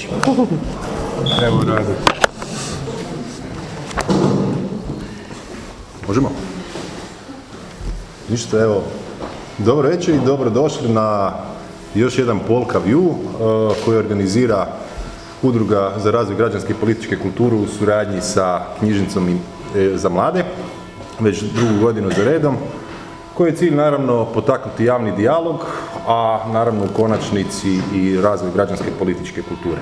riječ. Evo rado. Možemo? Ništa, evo, dobro večer i dobrodošli na još jedan Polka View uh, koji organizira Udruga za razvoj građanske i političke kulturu u suradnji sa knjižnicom e, za mlade, već drugu godinu za redom, koji je cilj naravno potaknuti javni dijalog, a naravno u konačnici i razvoj građanske političke kulture.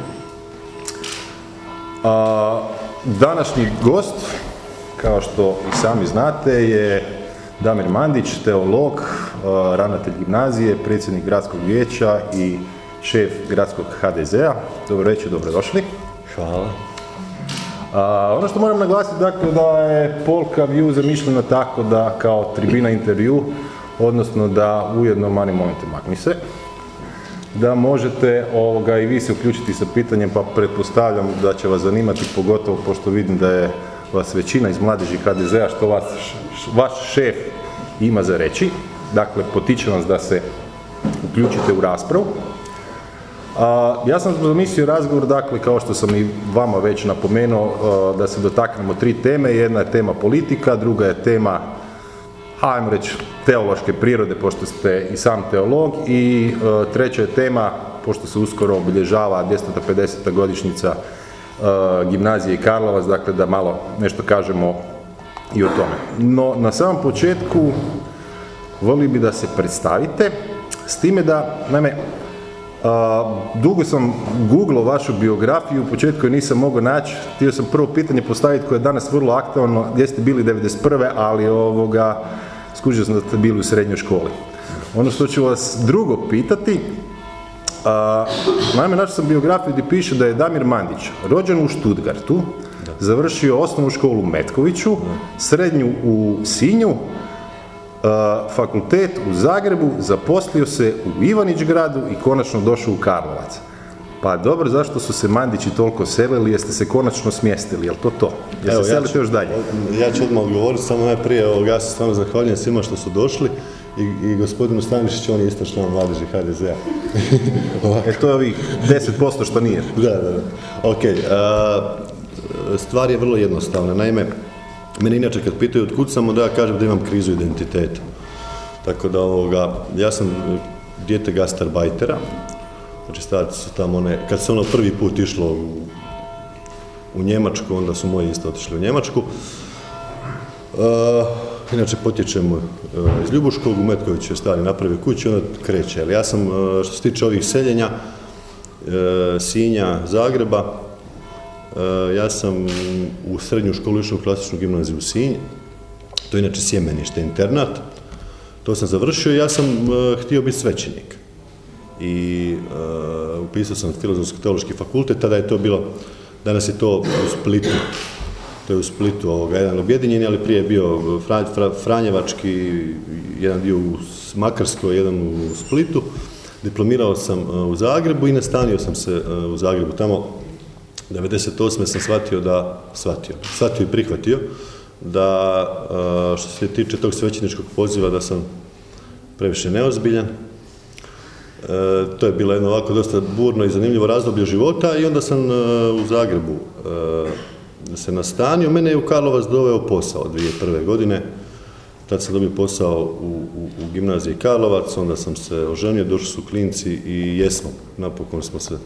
A, današnji gost, kao što i sami znate, je Damir Mandić, teolog, ravnatelj gimnazije, predsjednik gradskog vijeća i šef gradskog HDZ-a. Dobro večer, dobrodošli. Hvala. A, ono što moram naglasiti, dakle, da je Polka View zamišljena tako da kao tribina intervju, odnosno da ujedno mani momente makni se, da možete ovoga, i vi se uključiti sa pitanjem, pa pretpostavljam da će vas zanimati, pogotovo pošto vidim da je vas većina iz mladeži HDZ-a, što vas, vaš šef ima za reći. Dakle, potičem vas da se uključite u raspravu. A, ja sam zamislio razgovor, dakle, kao što sam i vama već napomenuo, a, da se dotaknemo tri teme. Jedna je tema politika, druga je tema, hajmo reći, teološke prirode, pošto ste i sam teolog, i a, treća je tema, pošto se uskoro obilježava 250. godišnjica a, gimnazije Karlovac, dakle, da malo nešto kažemo i o tome. No, na samom početku, volio bi da se predstavite, s time da, naime, a, dugo sam googlao vašu biografiju, u početku je nisam mogao naći, htio sam prvo pitanje postaviti koje je danas vrlo aktualno, gdje ste bili 91. ali ovoga, skužio sam da ste bili u srednjoj školi. Ono što ću vas drugo pitati, a, naime, našao sam biografiju gdje piše da je Damir Mandić rođen u Stuttgartu, završio osnovnu školu u Metkoviću, srednju u Sinju, fakultet u Zagrebu, zaposlio se u Ivanić-gradu i konačno došao u Karlovac. Pa dobro, zašto su se Mandići toliko selili, jeste se konačno smjestili, jel to to? Jel se selite ću- još dalje? Ja ću odmah odgovoriti, samo najprije, ovoga, ja se stvarno zahvaljujem svima što su došli i, i gospodinu Stanišiću, on je isto član mladeži HDZ-a. E to je ovih 10% što nije. da, da, da. Ok, a, stvar je vrlo jednostavna. Naime, mene inače kad pitaju od kud sam, onda ja kažem da imam krizu identiteta. Tako da, ovoga, ja sam e, dijete gastarbajtera, znači starci su tamo one, kad se ono prvi put išlo u, u Njemačku, onda su moji isto otišli u Njemačku. E, inače potječem e, iz Ljubuškog, u Metkoviću je stari napravio kuću, onda kreće. Ali ja sam, e, što se tiče ovih seljenja, Sinja, Zagreba, ja sam u srednju školu išao u klasičnu gimnaziju u Sinj, to je inače sjemenište, internat, to sam završio i ja sam htio biti svećenik. I e, upisao sam filozofsko-teološki fakultet, tada je to bilo, danas je to u Splitu, to je u Splitu ovoga, jedan objedinjeni, ali prije je bio Fra- Fra- Franjevački, jedan dio u Makarskoj, jedan u Splitu. Diplomirao sam e, u Zagrebu i nastanio sam se e, u Zagrebu. Tamo 98. sam shvatio da, shvatio, shvatio i prihvatio, da što se tiče tog svećeničkog poziva da sam previše neozbiljan, to je bilo jedno ovako dosta burno i zanimljivo razdoblje života i onda sam e, u Zagrebu e, se nastanio. Mene je u Karlovac doveo posao 2001. godine. Tad sam dobio posao u, u, u gimnaziji Karlovac, onda sam se oženio, došli su klinci i jesmo. Napokon smo se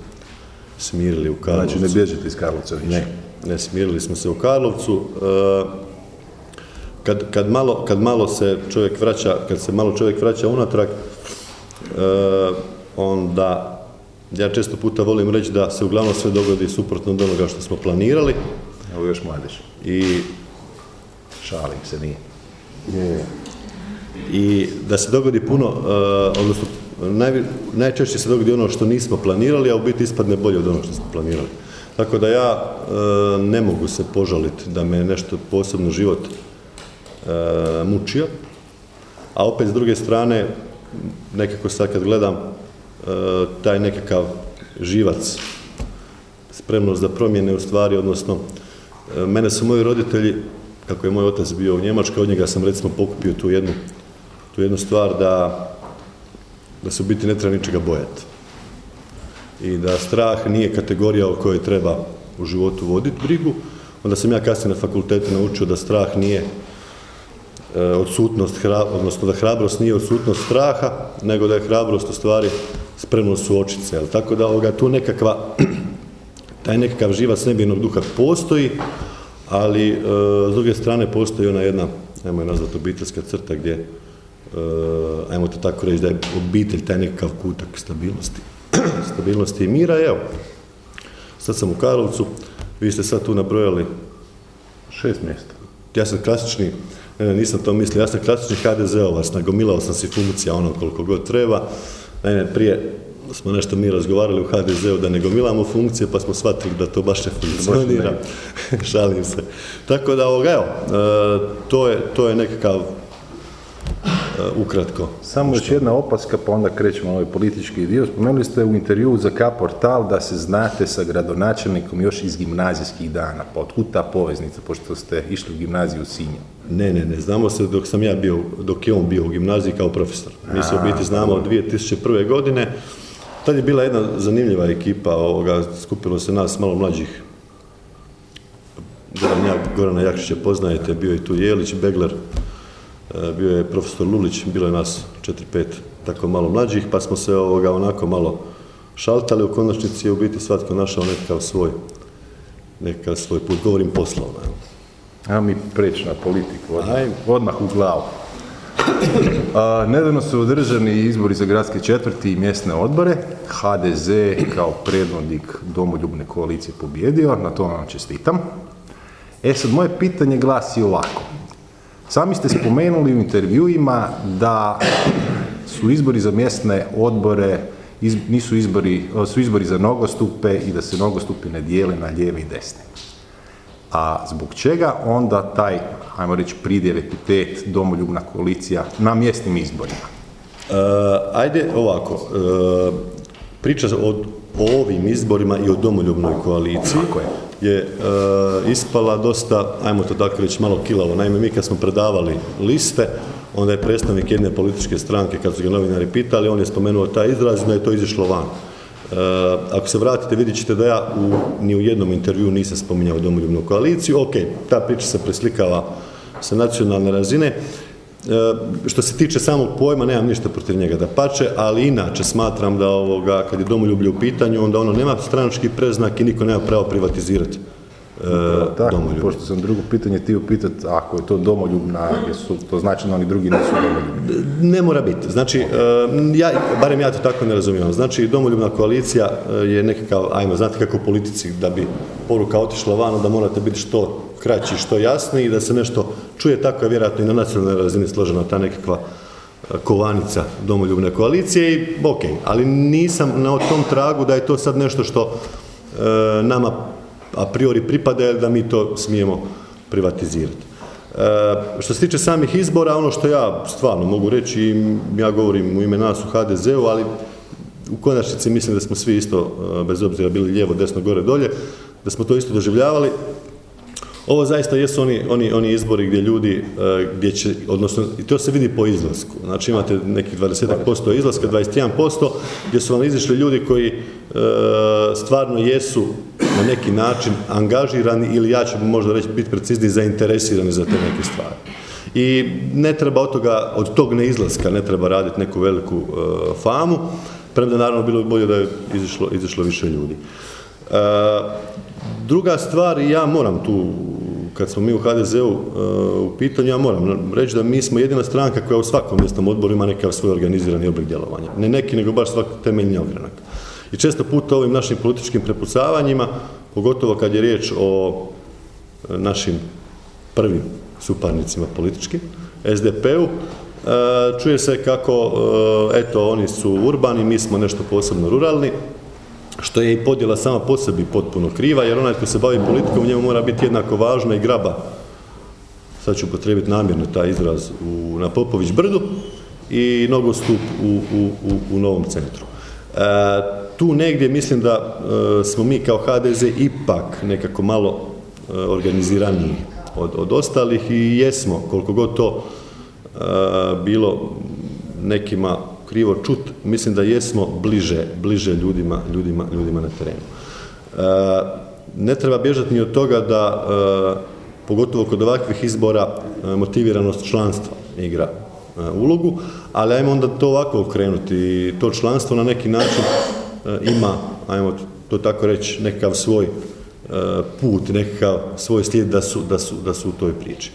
smirili u Karlovcu. Znači, ne bježite iz Karlovca više. Ne, ne, smirili smo se u Karlovcu. E, kad, kad, malo, kad malo se čovjek vraća, kad se malo čovjek vraća unatrag, e, onda ja često puta volim reći da se uglavnom sve dogodi suprotno od onoga što smo planirali Evo još mladež. i, Šalim se, nije. i da se dogodi puno, e, odnosno naj, najčešće se dogodi ono što nismo planirali, a u biti ispadne bolje od onog što smo planirali. Tako da ja e, ne mogu se požaliti da me nešto posebno život e, mučio, a opet s druge strane, nekako sad kad gledam, e, taj nekakav živac, spremnost za promjene u stvari, odnosno, e, mene su moji roditelji, kako je moj otac bio u Njemačkoj, od njega sam recimo pokupio tu jednu, tu jednu stvar da, da se u biti ne treba ničega bojati. i da strah nije kategorija o kojoj treba u životu voditi brigu, onda sam ja kasnije na fakultetu naučio da strah nije e, odsutnost, odnosno da hrabrost nije odsutnost straha, nego da je hrabrost u stvari spremnost suočiti se. Tako da ovoga, tu nekakva, taj nekakav živac nebijenog duha postoji, ali e, s druge strane postoji ona jedna, ajmo je nazvati obiteljska crta gdje, e, ajmo to tako reći, da je obitelj taj nekakav kutak stabilnosti, stabilnosti i mira. Evo, sad sam u Karlovcu, vi ste sad tu nabrojali šest mjesta. Ja sam klasični, nisam to mislio, ja sam klasični HDZ-ovac, nagomilao sam si funkcija ono koliko god treba. Naime, prije smo nešto mi razgovarali u HDZ-u da ne gomilamo funkcije, pa smo shvatili da to baš ne funkcionira. Šalim se. Tako da, ovoga, evo, e, to je, to je nekakav E, ukratko. Samo još jedna opaska, pa onda krećemo na ovaj politički dio. Spomenuli ste u intervju za K-portal da se znate sa gradonačelnikom još iz gimnazijskih dana. Pa otkud ta poveznica, pošto ste išli u gimnaziju u Sinju? Ne, ne, ne. Znamo se dok sam ja bio, dok je on bio u gimnaziji kao profesor. Mi se u biti znamo od 2001. godine. Tad je bila jedna zanimljiva ekipa, ovoga, skupilo se nas malo mlađih. Goran Gorana Jakšića poznajete, bio je tu Jelić, Begler, E, bio je profesor Lulić, bilo je nas 4-5 tako malo mlađih, pa smo se ovoga onako malo šaltali, u konačnici je u biti svatko našao nekakav svoj, nekakav svoj put, govorim poslovno. A mi preći na politiku, odmah, odmah u glavu. A, nedavno su održani izbori za gradske četvrti i mjesne odbore. HDZ kao predvodnik domoljubne koalicije pobjedio, na to vam čestitam. E sad, moje pitanje glasi ovako. Sami ste spomenuli u intervjuima da su izbori za mjesne odbore nisu izbori, su izbori za nogostupe i da se nogostupi ne dijele na lijeve i desne. A zbog čega onda taj, ajmo reći, pridjev epitet domoljubna koalicija na mjesnim izborima? Uh, ajde ovako, uh, priča o, o ovim izborima i o domoljubnoj koaliciji. Tako je je e, ispala dosta, ajmo to tako reći, malo kilavo. Naime, mi kad smo predavali liste, onda je predstavnik jedne političke stranke, kad su ga novinari pitali, on je spomenuo taj izraz da je to izišlo van. E, ako se vratite, vidjet ćete da ja u, ni u jednom intervju nisam spominjao domoljubnu koaliciju. Ok, ta priča se preslikava sa nacionalne razine. E, što se tiče samog pojma, nemam ništa protiv njega da pače, ali inače smatram da ovoga, kad je domoljublje u pitanju, onda ono nema stranački preznak i niko nema pravo privatizirati e, tako, pošto sam drugo pitanje ti upitati, ako je to domoljubna, jesu, to znači da oni drugi nisu domoljubni? Ne mora biti. Znači, e, ja, barem ja to tako ne razumijem. Znači, domoljubna koalicija je nekakav, ajmo, znate kako u politici, da bi poruka otišla van, da morate biti što kraći, što jasniji, da se nešto čuje, tako je vjerojatno i na nacionalnoj razini složena ta nekakva e, kovanica domoljubne koalicije i ok, ali nisam na tom tragu da je to sad nešto što e, nama a priori pripada da mi to smijemo privatizirati. E, što se tiče samih izbora, ono što ja stvarno mogu reći, ja govorim u ime nas u HDZ-u, ali u konačnici mislim da smo svi isto, bez obzira bili lijevo, desno, gore, dolje, da smo to isto doživljavali, ovo zaista jesu oni, oni, oni izbori gdje ljudi, e, gdje će, odnosno, i to se vidi po izlasku. Znači imate nekih 20% izlaska, 21%, gdje su vam izišli ljudi koji e, stvarno jesu na neki način angažirani ili ja ću možda reći biti precizniji zainteresirani za te neke stvari. I ne treba od toga, od tog neizlaska ne treba raditi neku veliku e, famu, premda naravno bilo bi bolje da je izišlo, izišlo više ljudi. Druga stvar, ja moram tu, kad smo mi u HDZ-u uh, u pitanju, ja moram reći da mi smo jedina stranka koja u svakom mjesnom odboru ima nekav svoj organizirani oblik djelovanja. Ne neki, nego baš svaki temeljni ogranak. I često puta ovim našim političkim prepucavanjima, pogotovo kad je riječ o uh, našim prvim suparnicima političkim, SDP-u, uh, čuje se kako, eto, oni su urbani, mi smo nešto posebno ruralni, što je i podjela sama po sebi potpuno kriva, jer onaj tko se bavi politikom, njemu mora biti jednako važna i graba, sad ću potrebiti namjerno taj izraz, u, na Popović brdu i nogostup u, u, u, u Novom centru. E, tu negdje mislim da e, smo mi kao HDZ ipak nekako malo e, organiziraniji od, od ostalih i jesmo, koliko god to e, bilo nekima krivo čut, mislim da jesmo bliže, bliže ljudima, ljudima, ljudima na terenu. E, ne treba bježati ni od toga da, e, pogotovo kod ovakvih izbora, e, motiviranost članstva igra ulogu, ali ajmo onda to ovako okrenuti. To članstvo na neki način ima, ajmo to tako reći, nekakav svoj put, nekakav svoj slijed da su, da su, da su u toj priči.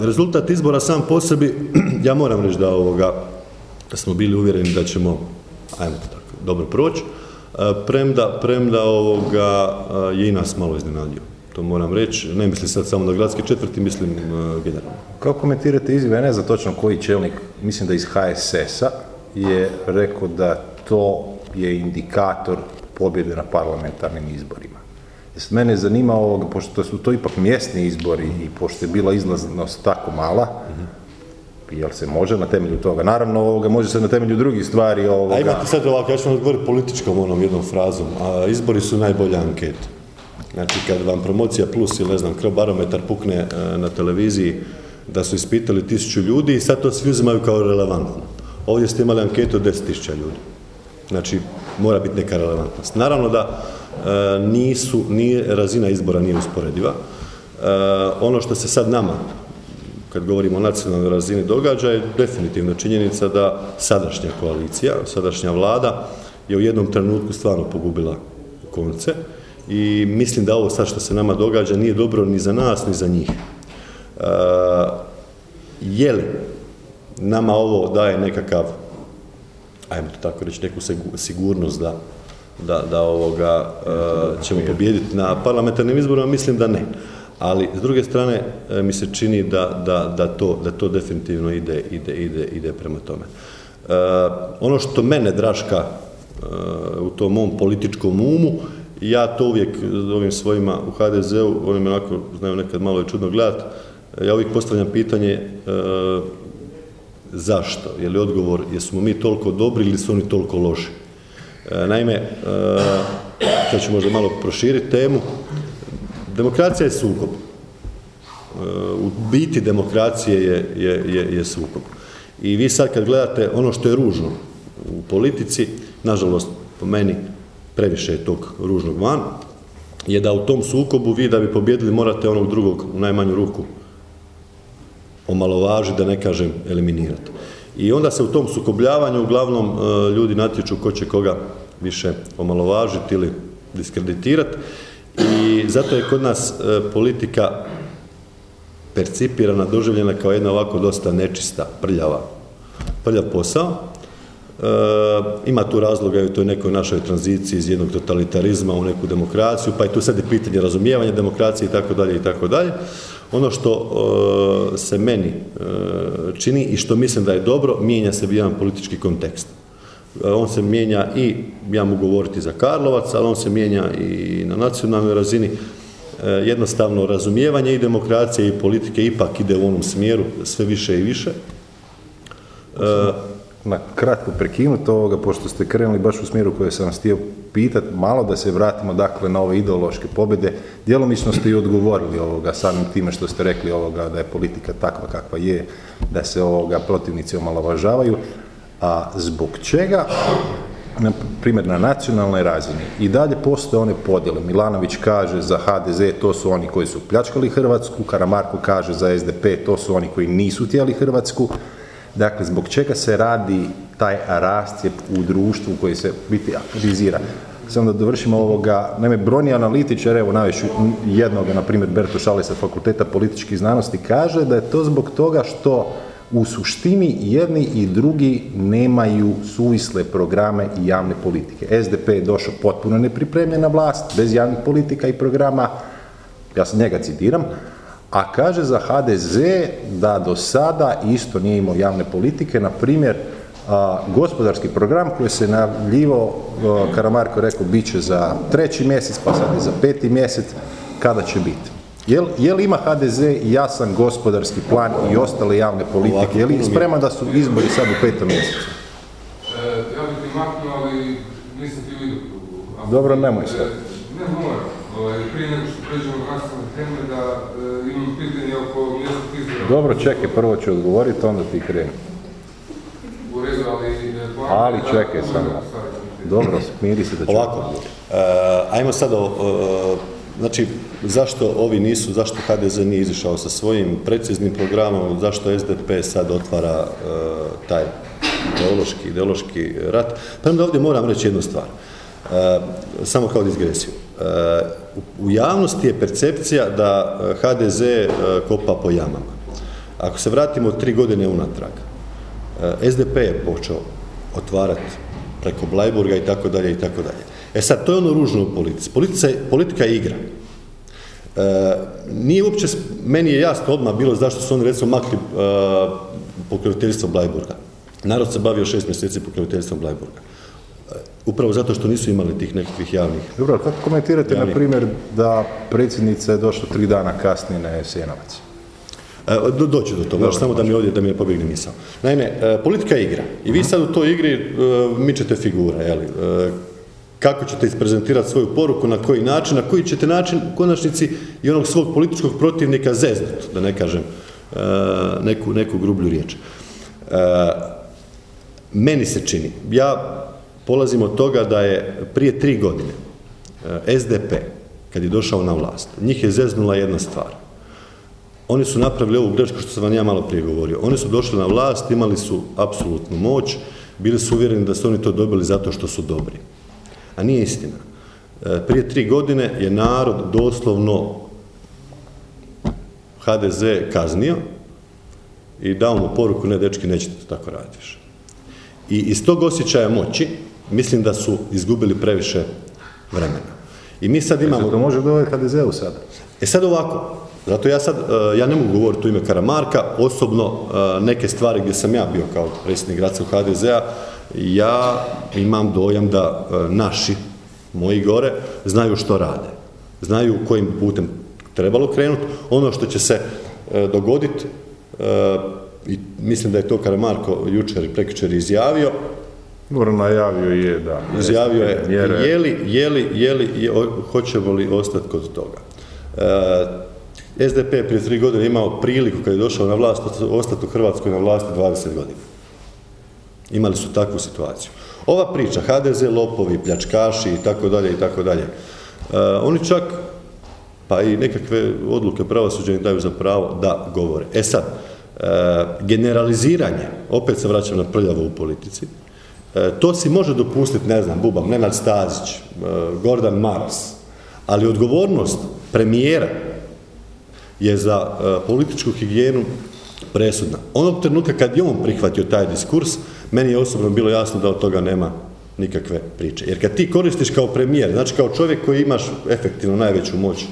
Rezultat izbora sam po sebi, ja moram reći da ovoga, smo bili uvjereni da ćemo, ajmo to tako, dobro proći, premda, premda ovoga je i nas malo iznenadio. To moram reći, ne mislim sad samo na gradske četvrti, mislim generalno. Kako komentirate izjave, ne znam točno koji čelnik, mislim da iz HSS-a, je rekao da to je indikator pobjede na parlamentarnim izborima. Mene zanima ovoga, pošto su to ipak mjesni izbori i pošto je bila izlaznost tako mala, jel se može na temelju toga? Naravno, ovoga, može se na temelju drugih stvari. Ovoga. A imate sad ovako, ja ću vam odgovoriti političkom onom jednom frazom, a izbori su najbolja anketa. Znači, kad vam promocija plus ili ne znam, barometar pukne e, na televiziji da su ispitali tisuću ljudi i sad to svi uzimaju kao relevantno. Ovdje ste imali anketu od deset tisuća ljudi. Znači, mora biti neka relevantnost. Naravno da e, nisu, nije, razina izbora nije usporediva. E, ono što se sad nama kad govorimo o nacionalnoj razini događa je definitivno činjenica da sadašnja koalicija, sadašnja vlada je u jednom trenutku stvarno pogubila konce i mislim da ovo sad što se nama događa nije dobro ni za nas ni za njih. E, je li nama ovo daje nekakav, ajmo to tako reći, neku sigurnost da, da, da ovoga, e, ćemo pobijediti na parlamentarnim izborima, mislim da ne ali s druge strane e, mi se čini da, da, da, to, da to definitivno ide, ide, ide, ide prema tome. E, ono što mene draška e, u tom mom političkom umu, ja to uvijek ovim svojima u HDZ-u, oni me onako znaju nekad malo je čudno gledat, ja uvijek postavljam pitanje zašto, je li odgovor jesmo mi toliko dobri ili su oni toliko loši. Naime, kad ću možda malo proširiti temu, Demokracija je sukob. E, u biti demokracije je, je, je, je sukob. I vi sad kad gledate ono što je ružno u politici, nažalost po meni previše je tog ružnog van, je da u tom sukobu vi da bi pobjedili morate onog drugog u najmanju ruku omalovažiti, da ne kažem eliminirati. I onda se u tom sukobljavanju uglavnom e, ljudi natječu ko će koga više omalovažiti ili diskreditirati i zato je kod nas e, politika percipirana, doživljena kao jedna ovako dosta nečista, prljava, prljav posao. E, ima tu razloga i u toj nekoj našoj tranziciji iz jednog totalitarizma u neku demokraciju, pa i tu sad je pitanje razumijevanja demokracije i tako dalje i tako dalje. Ono što e, se meni čini i što mislim da je dobro, mijenja se jedan politički kontekst. E, on se mijenja i, ja mogu govoriti za Karlovac, ali on se mijenja i na nacionalnoj razini. E, jednostavno razumijevanje i demokracije i politike ipak ide u onom smjeru sve više i više. E, na kratko prekinuti ovoga, pošto ste krenuli baš u smjeru koje sam vas htio pitati, malo da se vratimo dakle na ove ideološke pobjede. Djelomično ste i odgovorili ovoga samim time što ste rekli ovoga da je politika takva kakva je, da se ovoga protivnici omalovažavaju, a zbog čega na primjer na nacionalnoj razini i dalje postoje one podjele. Milanović kaže za HDZ to su oni koji su pljačkali Hrvatsku, Karamarko kaže za SDP to su oni koji nisu htjeli Hrvatsku. Dakle, zbog čega se radi taj rastjep u društvu koji se biti aktivizira. Samo da dovršimo ovoga, naime, brojni analitičar, evo najviše jednog, na primjer Berto Šali sa Fakulteta političkih znanosti, kaže da je to zbog toga što u suštini jedni i drugi nemaju suvisle programe i javne politike. SDP je došao potpuno nepripremljen vlast, bez javnih politika i programa, ja sam njega citiram, a kaže za HDZ da do sada isto nije imao javne politike, na primjer, gospodarski program koji se najavljivao, Karamarko rekao, bit će za treći mjesec, pa sad je za peti mjesec, kada će biti? Jel, jel ima HDZ jasan gospodarski plan i ostale javne politike? Je li spreman da su izbori sad u petom mjesecu? E, ja bih ti maknuo, ali nisam ti vidio. Dobro, nemoj sve. Ne moram. Ovaj, prije nego što pređemo nastavne teme, da e, imam pitanje oko mjesta izbora. Dobro, čekaj, prvo ću odgovoriti, onda ti krenu. U redu, ali... ali čekaj samo. Dobro, smiri se da ću... Ovako, e, ajmo sad o, o- znači, zašto ovi nisu, zašto HDZ nije izišao sa svojim preciznim programom, zašto SDP sad otvara e, taj ideološki, ideološki rat. Pa onda ovdje moram reći jednu stvar, e, samo kao digresiju. E, u- javnosti je percepcija da HDZ kopa po jamama. Ako se vratimo tri godine unatrag, SDP je počeo otvarati preko Blajburga i tako dalje i tako dalje. E sad, to je ono ružno u politici. Politica je, politika je igra. E, nije uopće, meni je jasno odmah bilo zašto su oni recimo makli e, pokroviteljstvo Blajburga. Narod se bavio šest mjeseci pokroviteljstvom Blajburga. E, upravo zato što nisu imali tih nekakvih javnih Dobro, kako komentirate, na Javni. primjer, da predsjednica je došla tri dana kasnije na Jasenovac? E, Do, doći do toga, još samo da mi ovdje, da mi ne pobjegne misao. Naime, e, politika je igra. I vi sad u toj igri mičete figure, jeli? Kako ćete isprezentirati svoju poruku, na koji način, na koji ćete način u konačnici i onog svog političkog protivnika zeznut, da ne kažem e, neku, neku grublju riječ. E, meni se čini, ja polazim od toga da je prije tri godine e, SDP, kad je došao na vlast, njih je zeznula jedna stvar. Oni su napravili ovu grešku što sam vam ja malo prije govorio. Oni su došli na vlast, imali su apsolutnu moć, bili su uvjereni da su oni to dobili zato što su dobri. A nije istina. E, Prije tri godine je narod doslovno HDZ kaznio i dao mu poruku, ne dečki, nećete to tako raditi više. I iz tog osjećaja moći, mislim da su izgubili previše vremena. I mi sad imamo... Se to može dovesti HDZ-u sada? E sad ovako, zato ja sad, e, ja ne mogu govoriti u ime Karamarka, osobno e, neke stvari gdje sam ja bio kao predsjednik gradskog HDZ-a, ja imam dojam da e, naši, moji gore, znaju što rade. Znaju kojim putem trebalo krenuti. Ono što će se e, dogoditi, e, i mislim da je to Karamarko jučer i prekjučer izjavio, Dobro, najavio je da. Izjavio je, je li, je li, je li, je- o- hoćemo li ostati kod toga. SDP je prije tri godine imao priliku kad je došao na vlast ostati u Hrvatskoj na vlasti 20 godina. Imali su takvu situaciju. Ova priča, HDZ, lopovi, pljačkaši i tako dalje i tako dalje, e, oni čak, pa i nekakve odluke pravosuđa daju za pravo da govore. E sad, e, generaliziranje, opet se vraćam na prljavo u politici, e, to si može dopustiti, ne znam, Bubam, Nenad Stazić, Gordan Maras, ali odgovornost premijera je za političku higijenu presudna. Onog trenutka kad je on prihvatio taj diskurs, meni je osobno bilo jasno da od toga nema nikakve priče. Jer kad ti koristiš kao premijer, znači kao čovjek koji imaš efektivno najveću moć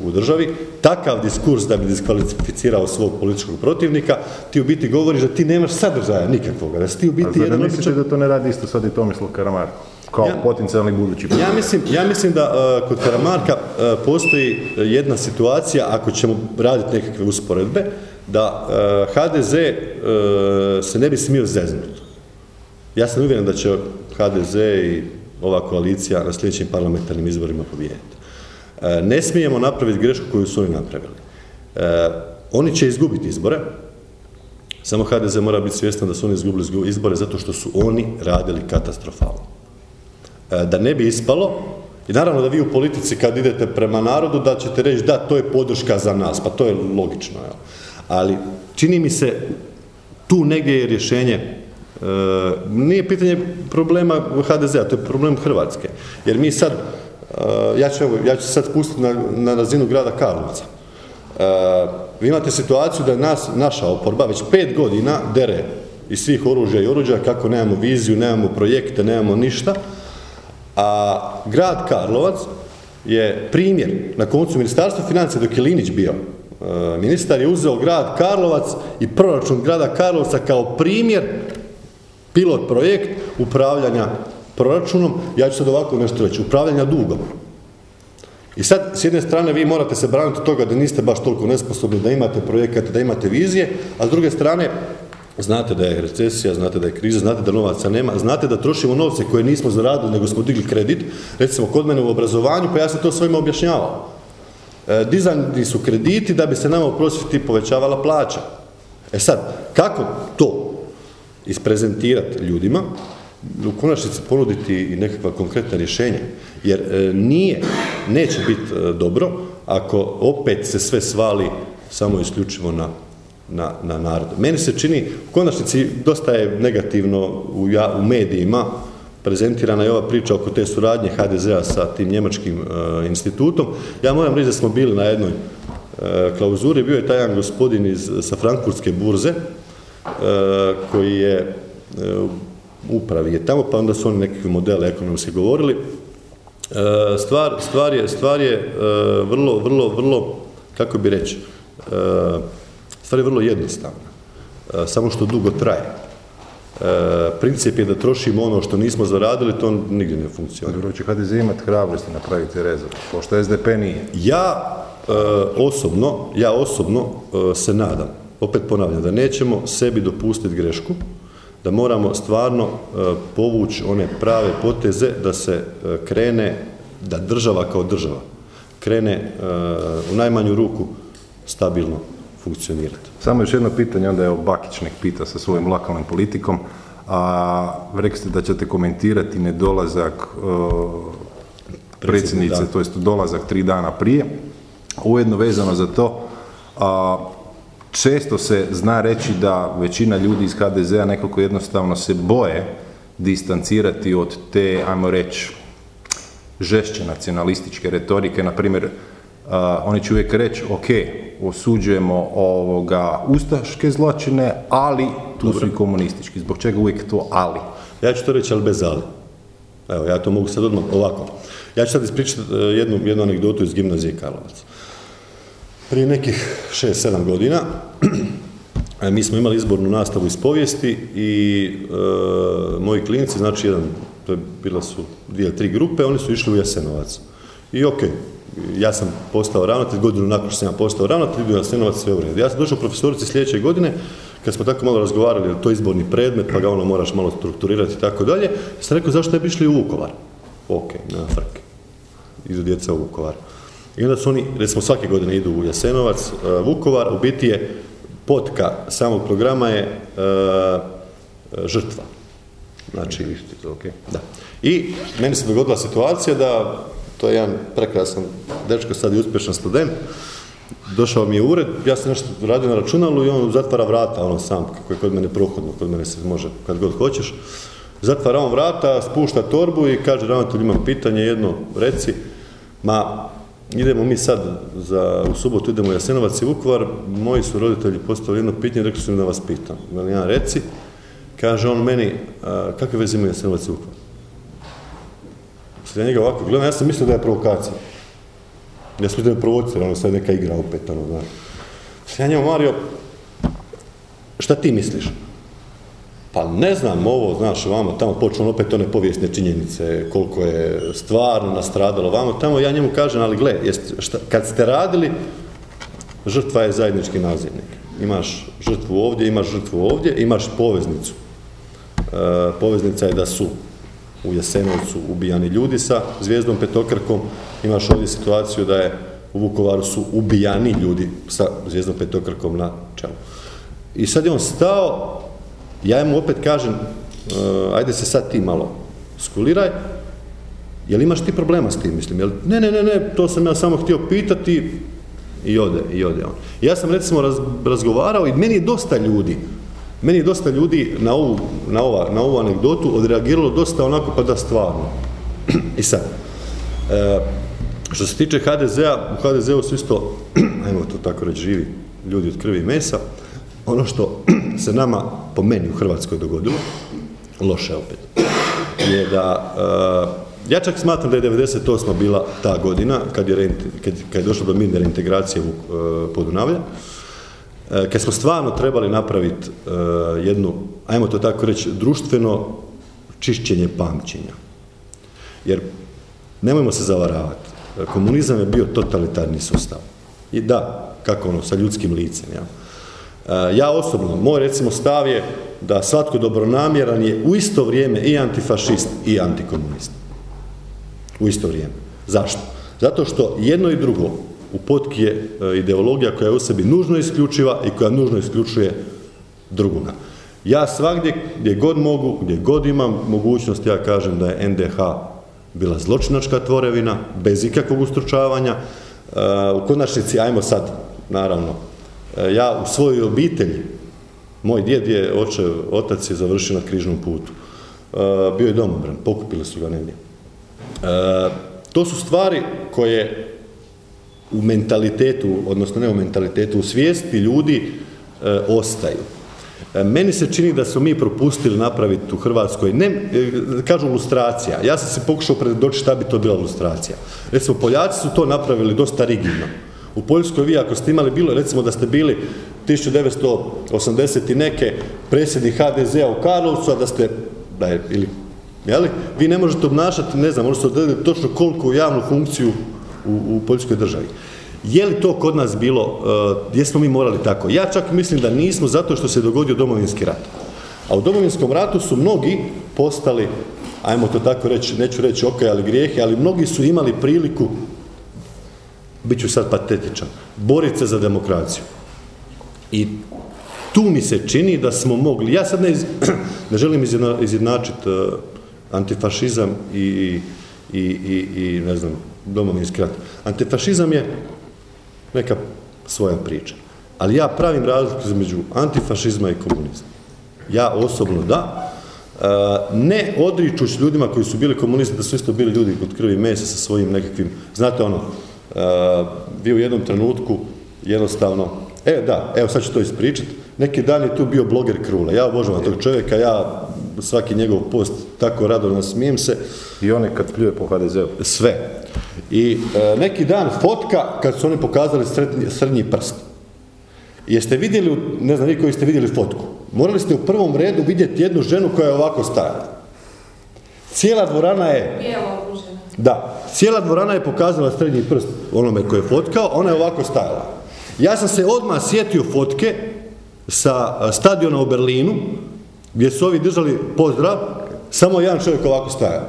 u državi, takav diskurs da bi diskvalificirao svog političkog protivnika, ti u biti govoriš da ti nemaš sadržaja nikakvoga, da si ti u A biti ne jedan običan... da to ne radi isto sad i Tomislav Karamarko? Kao Ja- potencijalni budući Ja mislim, ja mislim da e, kod Karamarka e, postoji jedna situacija, ako ćemo raditi nekakve usporedbe, da e, HDZ e, se ne bi smio zeznuti. Ja sam uvjeren da će HDZ i ova koalicija na sljedećim parlamentarnim izborima pobijediti. E, ne smijemo napraviti grešku koju su oni napravili. Oni će izgubiti izbore, samo HDZ mora biti svjestan da su oni izgubili izbore zato što su oni radili katastrofalno. Da ne bi ispalo, i naravno da vi u politici kad idete prema narodu da ćete reći da to je podrška za nas, pa to je logično. Jel? Ali čini mi se tu negdje je rješenje e, nije pitanje problema HDZ-a, to je problem Hrvatske. Jer mi sad, e, ja ću, ja ću sad spustiti na, na razinu grada Karlovca. E, vi imate situaciju da nas, naša oporba već pet godina dere iz svih oružja i oruđa kako nemamo viziju, nemamo projekte, nemamo ništa, a grad Karlovac je primjer, na koncu ministarstva financija dok je Linić bio ministar je uzeo grad Karlovac i proračun grada Karlovca kao primjer pilot projekt upravljanja proračunom, ja ću sad ovako nešto reći, upravljanja dugom. I sad, s jedne strane, vi morate se braniti toga da niste baš toliko nesposobni, da imate projekate, da imate vizije, a s druge strane, znate da je recesija, znate da je kriza, znate da novaca nema, znate da trošimo novce koje nismo zaradili, nego smo digli kredit, recimo kod mene u obrazovanju, pa ja sam to svojima objašnjavao. E, dizani su krediti da bi se nama u prosvjeti povećavala plaća. E sad, kako to isprezentirati ljudima, u konačnici ponuditi i nekakva konkretna rješenja. Jer e, nije, neće biti e, dobro ako opet se sve svali samo isključivo na, na, na narod. Meni se čini, u konačnici dosta je negativno u, u medijima prezentirana je ova priča oko te suradnje HDZ-a sa tim njemačkim e, institutom. Ja moram reći da smo bili na jednoj e, klauzuri, bio je taj jedan gospodin iz, sa Frankfurtske burze, e, koji je upravi je tamo, pa onda su oni nekakve modele ekonomske govorili. Stvar, stvar je, stvar je vrlo, vrlo, vrlo, kako bi reći, stvar je vrlo jednostavna, samo što dugo traje. E, princip je da trošimo ono što nismo zaradili, to nigdje ne funkcionira. Dobro će HDZ imati hrabrosti napraviti rezervu, pošto SDP nije. Ja e, osobno, ja osobno e, se nadam, opet ponavljam, da nećemo sebi dopustiti grešku, da moramo stvarno e, povući one prave poteze da se krene, da država kao država krene u najmanju ruku stabilno funkcionirati. Samo još jedno pitanje, onda je Bakić nek pita sa svojim lokalnom politikom. A rekli ste da ćete komentirati nedolazak e, predsjednice, to jest dolazak tri dana prije. Ujedno vezano za to, a, često se zna reći da većina ljudi iz HDZ-a nekako jednostavno se boje distancirati od te, ajmo reći, žešće nacionalističke retorike, na primjer, oni će uvijek reći, ok, osuđujemo ovoga ustaške zločine, ali tu su i komunistički. Zbog čega uvijek to ali? Ja ću to reći, ali bez ali. Evo, ja to mogu sad odmah ovako. Ja ću sad ispričati e, jednu, jednu anegdotu iz gimnazije Karlovac. Prije nekih 6-7 godina e, mi smo imali izbornu nastavu iz povijesti i e, moji klinici, znači jedan, to je bila su dvije, tri grupe, oni su išli u Jasenovac. I ok, ja sam postao ravnatelj, godinu nakon što sam ja postao ravnatelj, bio Jasenovac, sve u redu. Ja sam došao profesorici sljedeće godine, kad smo tako malo razgovarali, to je izborni predmet, pa ga ono moraš malo strukturirati i tako dalje, sam rekao zašto ne bi išli u Vukovar? Ok, nema frke. Idu djeca u Vukovar. I onda su oni, recimo svake godine idu u Jasenovac, e, Vukovar, u biti je potka samog programa je e, žrtva. Znači, ok. da. I meni se dogodila situacija da, to je jedan prekrasan dečko, sad je uspješan student, došao mi je u ured, ja sam nešto radio na računalu i on zatvara vrata, ono sam, kako je kod mene prohodno, kod mene se može kad god hoćeš. Zatvara on vrata, spušta torbu i kaže, ravnatelj, imam pitanje jedno, reci, ma, idemo mi sad, za, u subotu idemo u Jasenovac i Vukovar, moji su roditelji postavili jedno pitanje, rekli su mi da vas pitam. Veli, ja reci, kaže on meni, kakve veze imaju Jasenovac i Vukovar? Sad ja njega ovako gledam, ja sam mislio da je provokacija. Ja sam mislio da je provocira, ono sad neka igra opet, ono. Sad ja njemu, Mario, šta ti misliš? Pa ne znam ovo, znaš, vamo tamo počnu opet one povijesne činjenice, koliko je stvarno nastradalo vamo tamo, ja njemu kažem, ali gle, jest, šta, kad ste radili, žrtva je zajednički nazivnik. Imaš žrtvu ovdje, imaš žrtvu ovdje, imaš poveznicu. E, poveznica je da su u Jasenovcu ubijani ljudi sa zvijezdom petokrakom, imaš ovdje situaciju da je u Vukovaru su ubijani ljudi sa zvijezdom petokrakom na čelu. I sad je on stao, ja mu opet kažem, uh, ajde se sad ti malo skuliraj, jel imaš ti problema s tim, mislim, jel, ne, ne, ne, ne, to sam ja samo htio pitati i ode, i ode on. Ja sam recimo raz, razgovarao i meni je dosta ljudi, meni je dosta ljudi na ovu, na, ova, na ovu anegdotu odreagiralo dosta onako pa da stvarno. I sad, e, što se tiče HDZ-a, u HDZ-u su isto, ajmo to tako reći, živi ljudi od krvi i mesa, ono što se nama, po meni u Hrvatskoj dogodilo, loše opet, je da, e, ja čak smatram da je 98. bila ta godina, kad je, kad, je došlo do mirne reintegracije u e, Podunavlja, kad smo stvarno trebali napraviti e, jednu, ajmo to tako reći, društveno čišćenje pamćenja. Jer, nemojmo se zavaravati, e, komunizam je bio totalitarni sustav. I da, kako ono, sa ljudskim licem, ja. Ja osobno, moj recimo stav je da svatko dobronamjeran je u isto vrijeme i antifašist i antikomunist. U isto vrijeme. Zašto? Zato što jedno i drugo u potki je e, ideologija koja je u sebi nužno isključiva i koja nužno isključuje drugoga. Ja svagdje gdje god mogu, gdje god imam mogućnost, ja kažem da je NDH bila zločinačka tvorevina, bez ikakvog ustručavanja. E, u konačnici, ajmo sad, naravno, e, ja u svojoj obitelji, moj djed je, oče, otac je završio na križnom putu. Bio je domobran, pokupili su ga negdje. To su stvari koje u mentalitetu, odnosno ne u mentalitetu, u svijesti ljudi ostaju. E, meni se čini da smo mi propustili napraviti u Hrvatskoj, ne, e, kažu lustracija, ja sam se pokušao predoći šta bi to bila lustracija. Recimo, Poljaci su to napravili dosta rigidno. U Poljskoj vi ako ste imali bilo, recimo da ste bili 1980 i neke predsjednik HDZ-a u Karlovcu, a da ste, da je, ili, jeli, vi ne možete obnašati, ne znam, možete odrediti točno koliko javnu funkciju u, u Poljskoj državi. Je li to kod nas bilo, gdje smo mi morali tako? Ja čak mislim da nismo zato što se dogodio domovinski rat. A u domovinskom ratu su mnogi postali, ajmo to tako reći, neću reći ok, ali grijehe, ali mnogi su imali priliku, bit ću sad patetičan, boriti se za demokraciju. I tu mi se čini da smo mogli, ja sad ne, želim izjednačiti uh, antifašizam i, i, i, i, ne znam, domovinski rat. Antifašizam je neka svoja priča. Ali ja pravim razliku između antifašizma i komunizma. Ja osobno da, e, ne odričuć ljudima koji su bili komunisti da su isto bili ljudi kod krvi mesa sa svojim nekakvim, znate ono, e, vi u jednom trenutku jednostavno, e da, evo sad ću to ispričati, neki dan je tu bio bloger Krule, ja obožavam tog čovjeka, ja svaki njegov post tako rado nasmijem se. I one kad pljuje po HDZ-u. Sve. I e, neki dan fotka kad su oni pokazali srednji, srednji prst. Jeste vidjeli, ne znam vi koji ste vidjeli fotku, morali ste u prvom redu vidjeti jednu ženu koja je ovako stajala. Cijela dvorana je... Da, cijela dvorana je pokazala srednji prst onome koji je fotkao, ona je ovako stajala. Ja sam se odmah sjetio fotke sa stadiona u Berlinu, gdje su ovi držali pozdrav, samo jedan čovjek ovako stajao.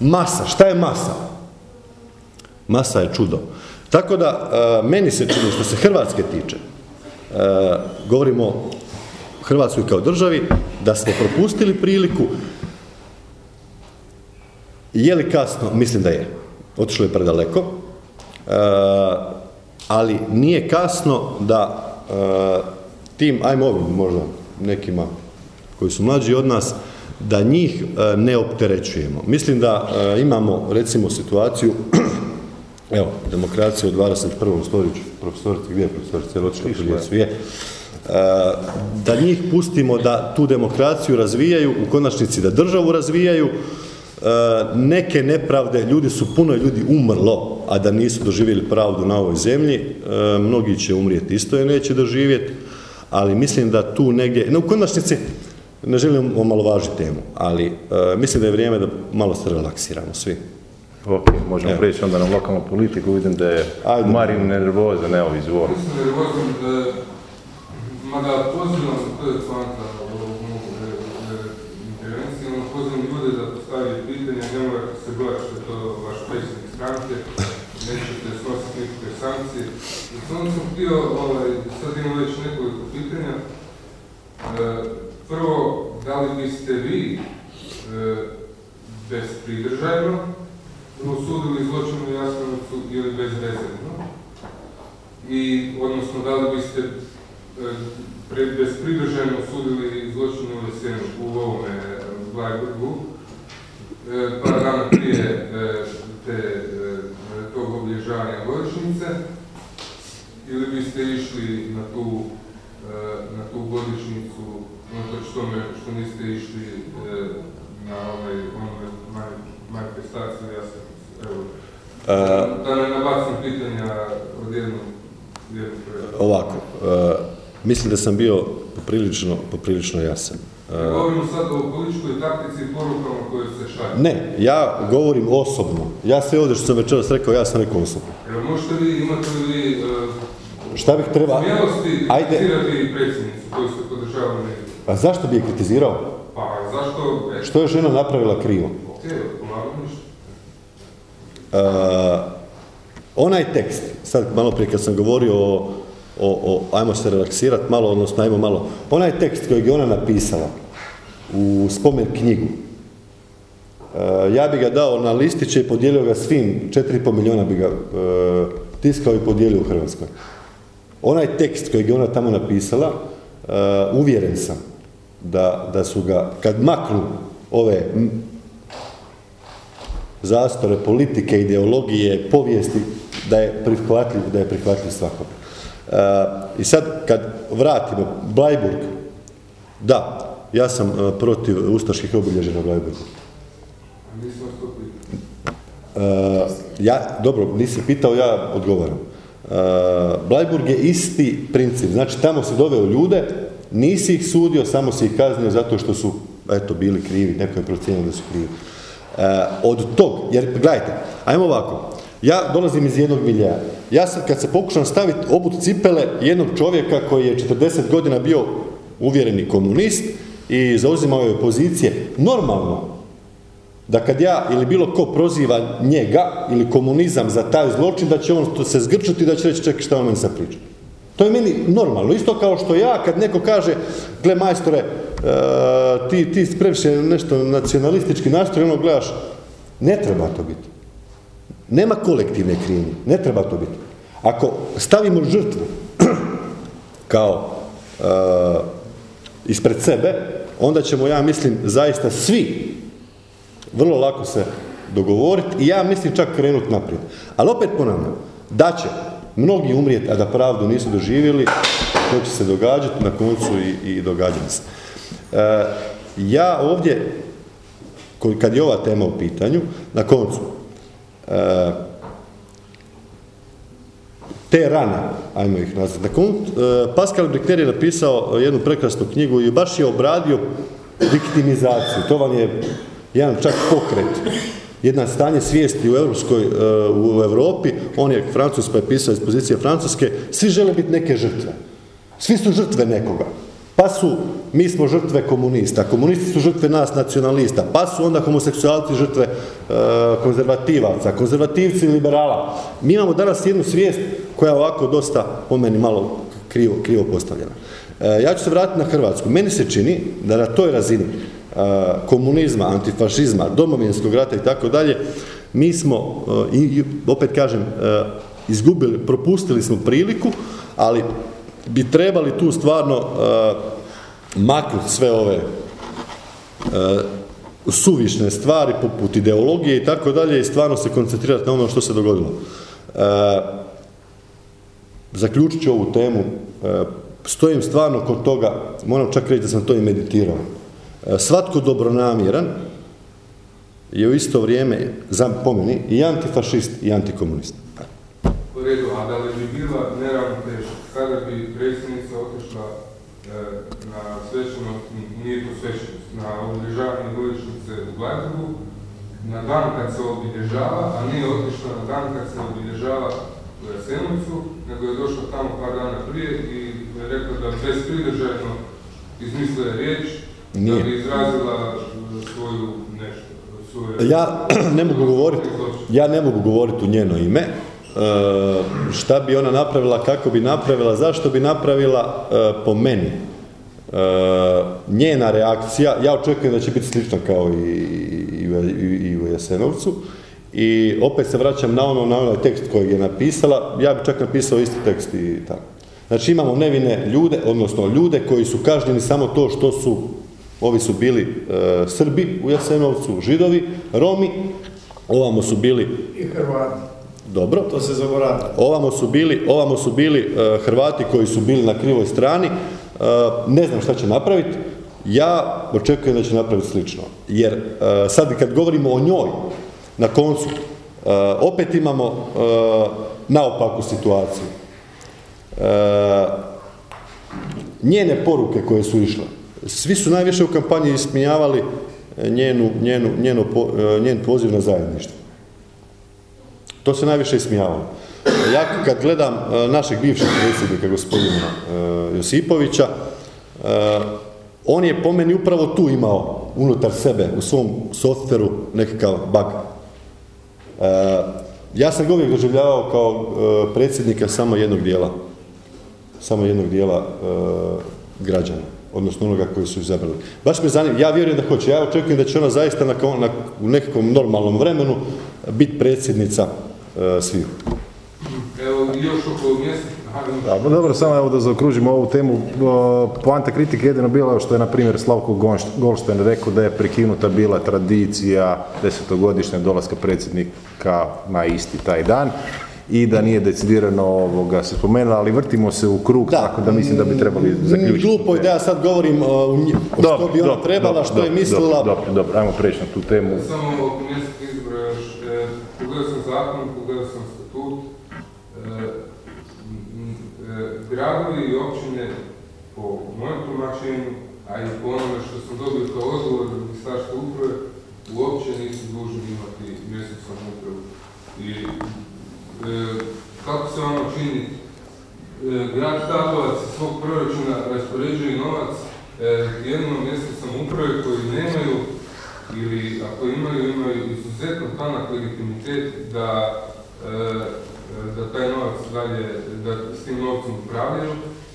Masa, šta je masa? Masa je čudo. Tako da, e, meni se čini, što se Hrvatske tiče, e, govorimo o Hrvatskoj kao državi, da smo propustili priliku, je li kasno? Mislim da je. Otišlo je predaleko. E, ali nije kasno da tim, ajmo ovim možda nekima koji su mlađi od nas, da njih e, ne opterećujemo. Mislim da e, imamo recimo situaciju evo, demokracija u 21. stoljeću, profesorice, gdje je profesorice, otišla je, da njih pustimo da tu demokraciju razvijaju, u konačnici da državu razvijaju, e, neke nepravde, ljudi su, puno ljudi umrlo, a da nisu doživjeli pravdu na ovoj zemlji, mnogi će umrijeti isto je neće doživjeti, ali mislim da tu negdje, no u konačnici, ne želim omalovažiti temu, ali e, mislim da je vrijeme da malo se relaksiramo svi. Ok, možemo Evo. preći onda na lokalnu politiku, vidim da je Ajde. Marin nervoza, ne ovi zvor. Nisam nervozan, da, mada pozivam, to je članka intervencije, ono pozivam ljude da postavljaju pitanje, nemojte se bojati što je to vaš predsjednik stranke, nećete snositi nikakve sankcije. I onda sam htio, ovaj, sad imam već nekoliko pitanja, e, Prvo, da li biste vi e, bezpridržajno osudili zločin u Jasenovcu ili bezrezervno? I, odnosno, da li biste e, bezpridržajno osudili zločin u Jesenovcu u ovome Blajburgu, e, par dana prije e, te, e, tog obilježavanja godišnjice, ili biste išli na tu, e, na tu godišnjicu unatoč tome što niste išli e, na ovaj, maj, manifestaciju, ja sam, evo, uh, da ne nabacim pitanja od jednog, jednog Ovako, uh, mislim da sam bio poprilično, poprilično jasan. Uh, Govorimo sad o političkoj taktici i porukama koje se šalju. Ne, ja govorim osobno. Ja sve ovdje što sam večeras rekao, ja sam rekao osobno. Evo, možete vi, imate li uh, Šta bih treba... Smjelosti Ajde. predsjednicu koju ste podržavali a zašto bi je kritizirao? Pa zašto... Što je žena napravila krivo? Uh, onaj tekst, sad malo prije kad sam govorio o, o, o ajmo se relaksirati malo, odnosno ajmo malo, onaj tekst kojeg je ona napisala u spomen knjigu, e, ja bi ga dao na listiće i podijelio ga svim, 4,5 milijuna bi ga e, tiskao i podijelio u Hrvatskoj. Onaj tekst kojeg je ona tamo napisala, e, uvjeren sam da, da su ga, kad maknu ove zastore politike, ideologije, povijesti, da je prihvatljiv, da je prihvatljiv svakom. E, I sad, kad vratimo Blajburg, da, ja sam e, protiv ustaških obilježja na Blajburgu. E, ja, dobro, nisi pitao, ja odgovaram. Blajburg je isti princip, znači tamo se doveo ljude, nisi ih sudio, samo si ih kaznio zato što su, eto, bili krivi, neko je procijenio da su krivi. Od tog, jer gledajte, ajmo ovako, ja dolazim iz jednog miljeja. Ja sam, kad se pokušam staviti obut cipele jednog čovjeka koji je 40 godina bio uvjereni komunist i zauzimao je pozicije, normalno da kad ja ili bilo ko proziva njega ili komunizam za taj zločin, da će on se zgrčati i da će reći čekaj šta on meni sad priča. To je meni normalno. Isto kao što ja, kad neko kaže, gle majstore, e, ti, ti previše nešto nacionalistički nastroj, ono gledaš, ne treba to biti. Nema kolektivne krivnje, ne treba to biti. Ako stavimo žrtvu kao uh, ispred sebe, onda ćemo, ja mislim, zaista svi vrlo lako se dogovoriti i ja mislim čak krenuti naprijed. Ali opet ponavljam, da će mnogi umrijeti, a da pravdu nisu doživjeli, to će se događati na koncu i, i događati se. Uh, ja ovdje, kad je ova tema u pitanju, na koncu, te rane, ajmo ih nazvati. Dakle, Pascal Brickner je napisao jednu prekrasnu knjigu i baš je obradio viktimizaciju. To vam je jedan čak pokret, jedna stanje svijesti u Europskoj, e, u Europi, on je Francus pa je pisao iz pozicije Francuske, svi žele biti neke žrtve. Svi su žrtve nekoga. Pa su, mi smo žrtve komunista, komunisti su žrtve nas nacionalista, pa su onda homoseksualci žrtve e, konzervativaca, konzervativci liberala. Mi imamo danas jednu svijest koja je ovako dosta, po meni, malo krivo, krivo postavljena. E, ja ću se vratiti na Hrvatsku. Meni se čini da na toj razini komunizma, antifašizma, domovinskog rata i tako dalje, mi smo, opet kažem, izgubili, propustili smo priliku, ali bi trebali tu stvarno maknuti sve ove suvišne stvari poput ideologije i tako dalje i stvarno se koncentrirati na ono što se dogodilo. Zaključit ću ovu temu. Stojim stvarno kod toga, moram čak reći da sam to i meditirao. Svatko dobronamjeran je u isto vrijeme, za pomeni, i antifašist i antikomunist. U redu, a da li bi bila neravnoteža kada bi predsjednica otišla e, na svečanost, nije to svečanost, na obilježavanje godišnjice u Bleiburgu, na dan kad se obilježava, a nije otišla na dan kad se obilježava u Jasenovcu, nego je došla tamo par dana prije i rekla da bez pridržajno izmislila riječ, da bi izrazila svoju nešto. Svoje, ja ne mogu govoriti, ja ne mogu govoriti u njeno ime, E, šta bi ona napravila, kako bi napravila, zašto bi napravila e, po meni. E, njena reakcija, ja očekujem da će biti slična kao i, i, u Jasenovcu, i opet se vraćam na ono, na onaj tekst koji je napisala, ja bi čak napisao isti tekst i tako. Znači imamo nevine ljude, odnosno ljude koji su kažnjeni samo to što su, ovi su bili Srbi u Jasenovcu, Židovi, Romi, ovamo su bili i Hrvati. Dobro. To se zaboravlja. Ovamo su bili, ovamo su bili uh, Hrvati koji su bili na krivoj strani. Uh, ne znam šta će napraviti. Ja očekujem da će napraviti slično. Jer sad kad govorimo o njoj, na koncu, opet imamo naopaku situaciju. Njene poruke koje su išle, svi su najviše u kampanji ismijavali njenu, njenu, njenu, njen poziv na zajedništvo. To se najviše ismijavalo. Ja kad gledam e, našeg bivšeg predsjednika, gospodina e, Josipovića, e, on je po meni upravo tu imao unutar sebe, u svom softveru, nekakav bug. Ja sam ga uvijek doživljavao kao predsjednika samo jednog dijela samo jednog dijela e, građana, odnosno onoga koji su izabrali. Baš me zanima, ja vjerujem da hoće, ja očekujem da će ona zaista na, na, u nekakvom normalnom vremenu biti predsjednica e, svih. Evo, još oko mjeseca, da, pa dobro, samo evo da zaokružimo ovu temu. Poanta kritike jedino bila što je, na primjer, Slavko Golšten rekao da je prekinuta bila tradicija desetogodišnja dolaska predsjednika na isti taj dan i da nije decidirano ovoga se spomenula, ali vrtimo se u krug, tako da mislim da bi trebali zaključiti. Glupo je da ja sad govorim o, što bi ona trebala, što je mislila. Dobro, dobro, ajmo preći na tu temu. Samo oko mjeseca izbora još, e, pogledao sam zakon, pogledao sam statut, e, e, gradovi i općine po mojem tumačenju, a i po onome što sam dobio kao odgovor od ministarstva uprave, uopće nisu dužni imati mjesec samoupravu. I kako se ono čini, e, grad Karlovac svog proračuna raspoređuje novac e, jednom mjestu samouprave koji nemaju ili ako imaju, imaju izuzetno tanak legitimitet da, da taj novac dalje, da s tim novcem upravljaju,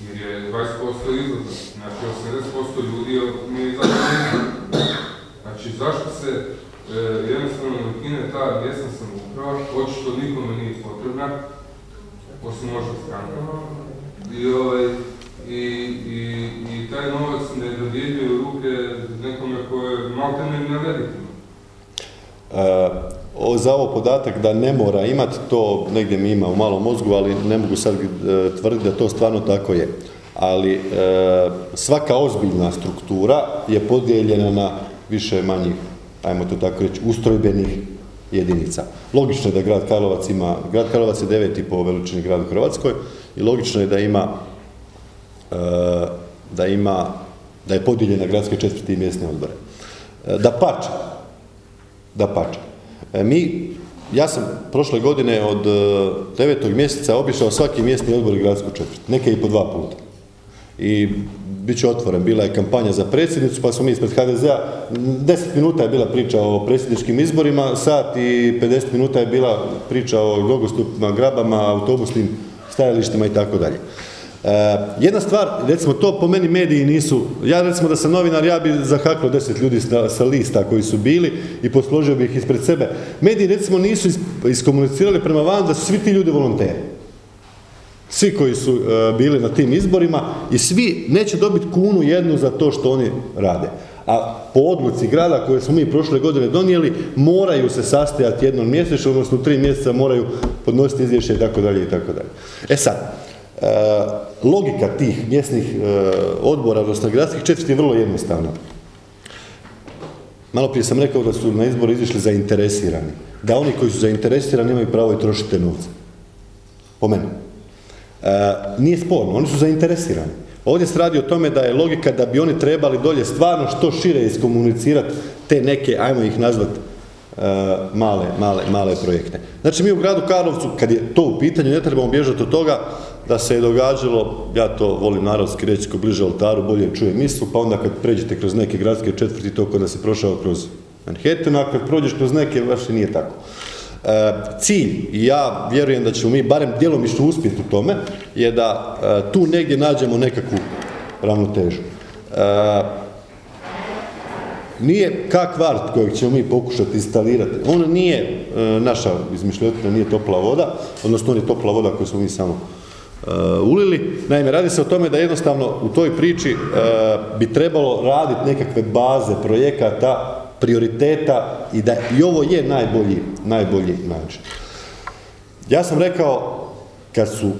jer je 20% izlazno, znači 80% ljudi mi je Znači zašto se e, jednostavno ne ukine ta mjesna samouprava, očito nikome nije potrebna, osim možda strankama. I, ovaj, i, i, i taj novac ne dodjeljuje ruke nekome koje je malte ne nelegitimno. E, za ovo podatak da ne mora imati, to negdje mi ima u malom mozgu, ali ne mogu sad e, tvrditi da to stvarno tako je. Ali e, svaka ozbiljna struktura je podijeljena na više manjih ajmo to tako reći, ustrojbenih jedinica. Logično je da grad Karlovac ima, grad Karlovac je deveti po veličini grad u Hrvatskoj i logično je da ima e, da ima da je podijeljena gradske četvrti i mjesne odbore. E, da pače, da pače. E, mi, ja sam prošle godine od devetog mjeseca obišao svaki mjesni odbor i gradsku četvrt, neke i po dva puta. I bit će otvoren, bila je kampanja za predsjednicu, pa smo mi ispred HDZ-a, 10 minuta je bila priča o predsjedničkim izborima, sat i 50 minuta je bila priča o nogostupima, grabama, autobusnim stajalištima i tako dalje. E, jedna stvar, recimo to po meni mediji nisu, ja recimo da sam novinar, ja bi zahaklo deset ljudi sa, sa lista koji su bili i posložio bi ih ispred sebe. Mediji recimo nisu iskomunicirali prema van da su svi ti ljudi volonteri svi koji su e, bili na tim izborima i svi neće dobiti kunu jednu za to što oni rade. A po odluci grada koje smo mi prošle godine donijeli, moraju se sastajati jednom mjesečno, odnosno tri mjeseca moraju podnositi izvješće i tako dalje i tako dalje. E sad, e, logika tih mjesnih e, odbora, odnosno gradskih četvrti je vrlo jednostavna. Malo prije sam rekao da su na izbor izišli zainteresirani. Da oni koji su zainteresirani imaju pravo i trošiti novce. Po meni. E, nije sporno, oni su zainteresirani. Ovdje se radi o tome da je logika da bi oni trebali dolje stvarno što šire iskomunicirati te neke, ajmo ih nazvati, e, male, male, male projekte. Znači mi u gradu Karlovcu, kad je to u pitanju, ne trebamo bježati od toga da se je događalo, ja to volim narodski reći, ko bliže oltaru, bolje čuje mislu, pa onda kad pređete kroz neke gradske četvrti, to kod da se prošao kroz Manhattan, a kad prođeš kroz neke, baš i nije tako. E, cilj, i ja vjerujem da ćemo mi barem djelomično uspjeti u tome, je da e, tu negdje nađemo nekakvu ravnotežu. E, nije kak vart kojeg ćemo mi pokušati instalirati. On nije naša izmišljotina, nije topla voda, odnosno on je topla voda koju smo mi samo ulili. Naime, radi se o tome da jednostavno u toj priči bi trebalo raditi nekakve baze projekata prioriteta i da i ovo je najbolji, najbolji način. Ja sam rekao kad su e,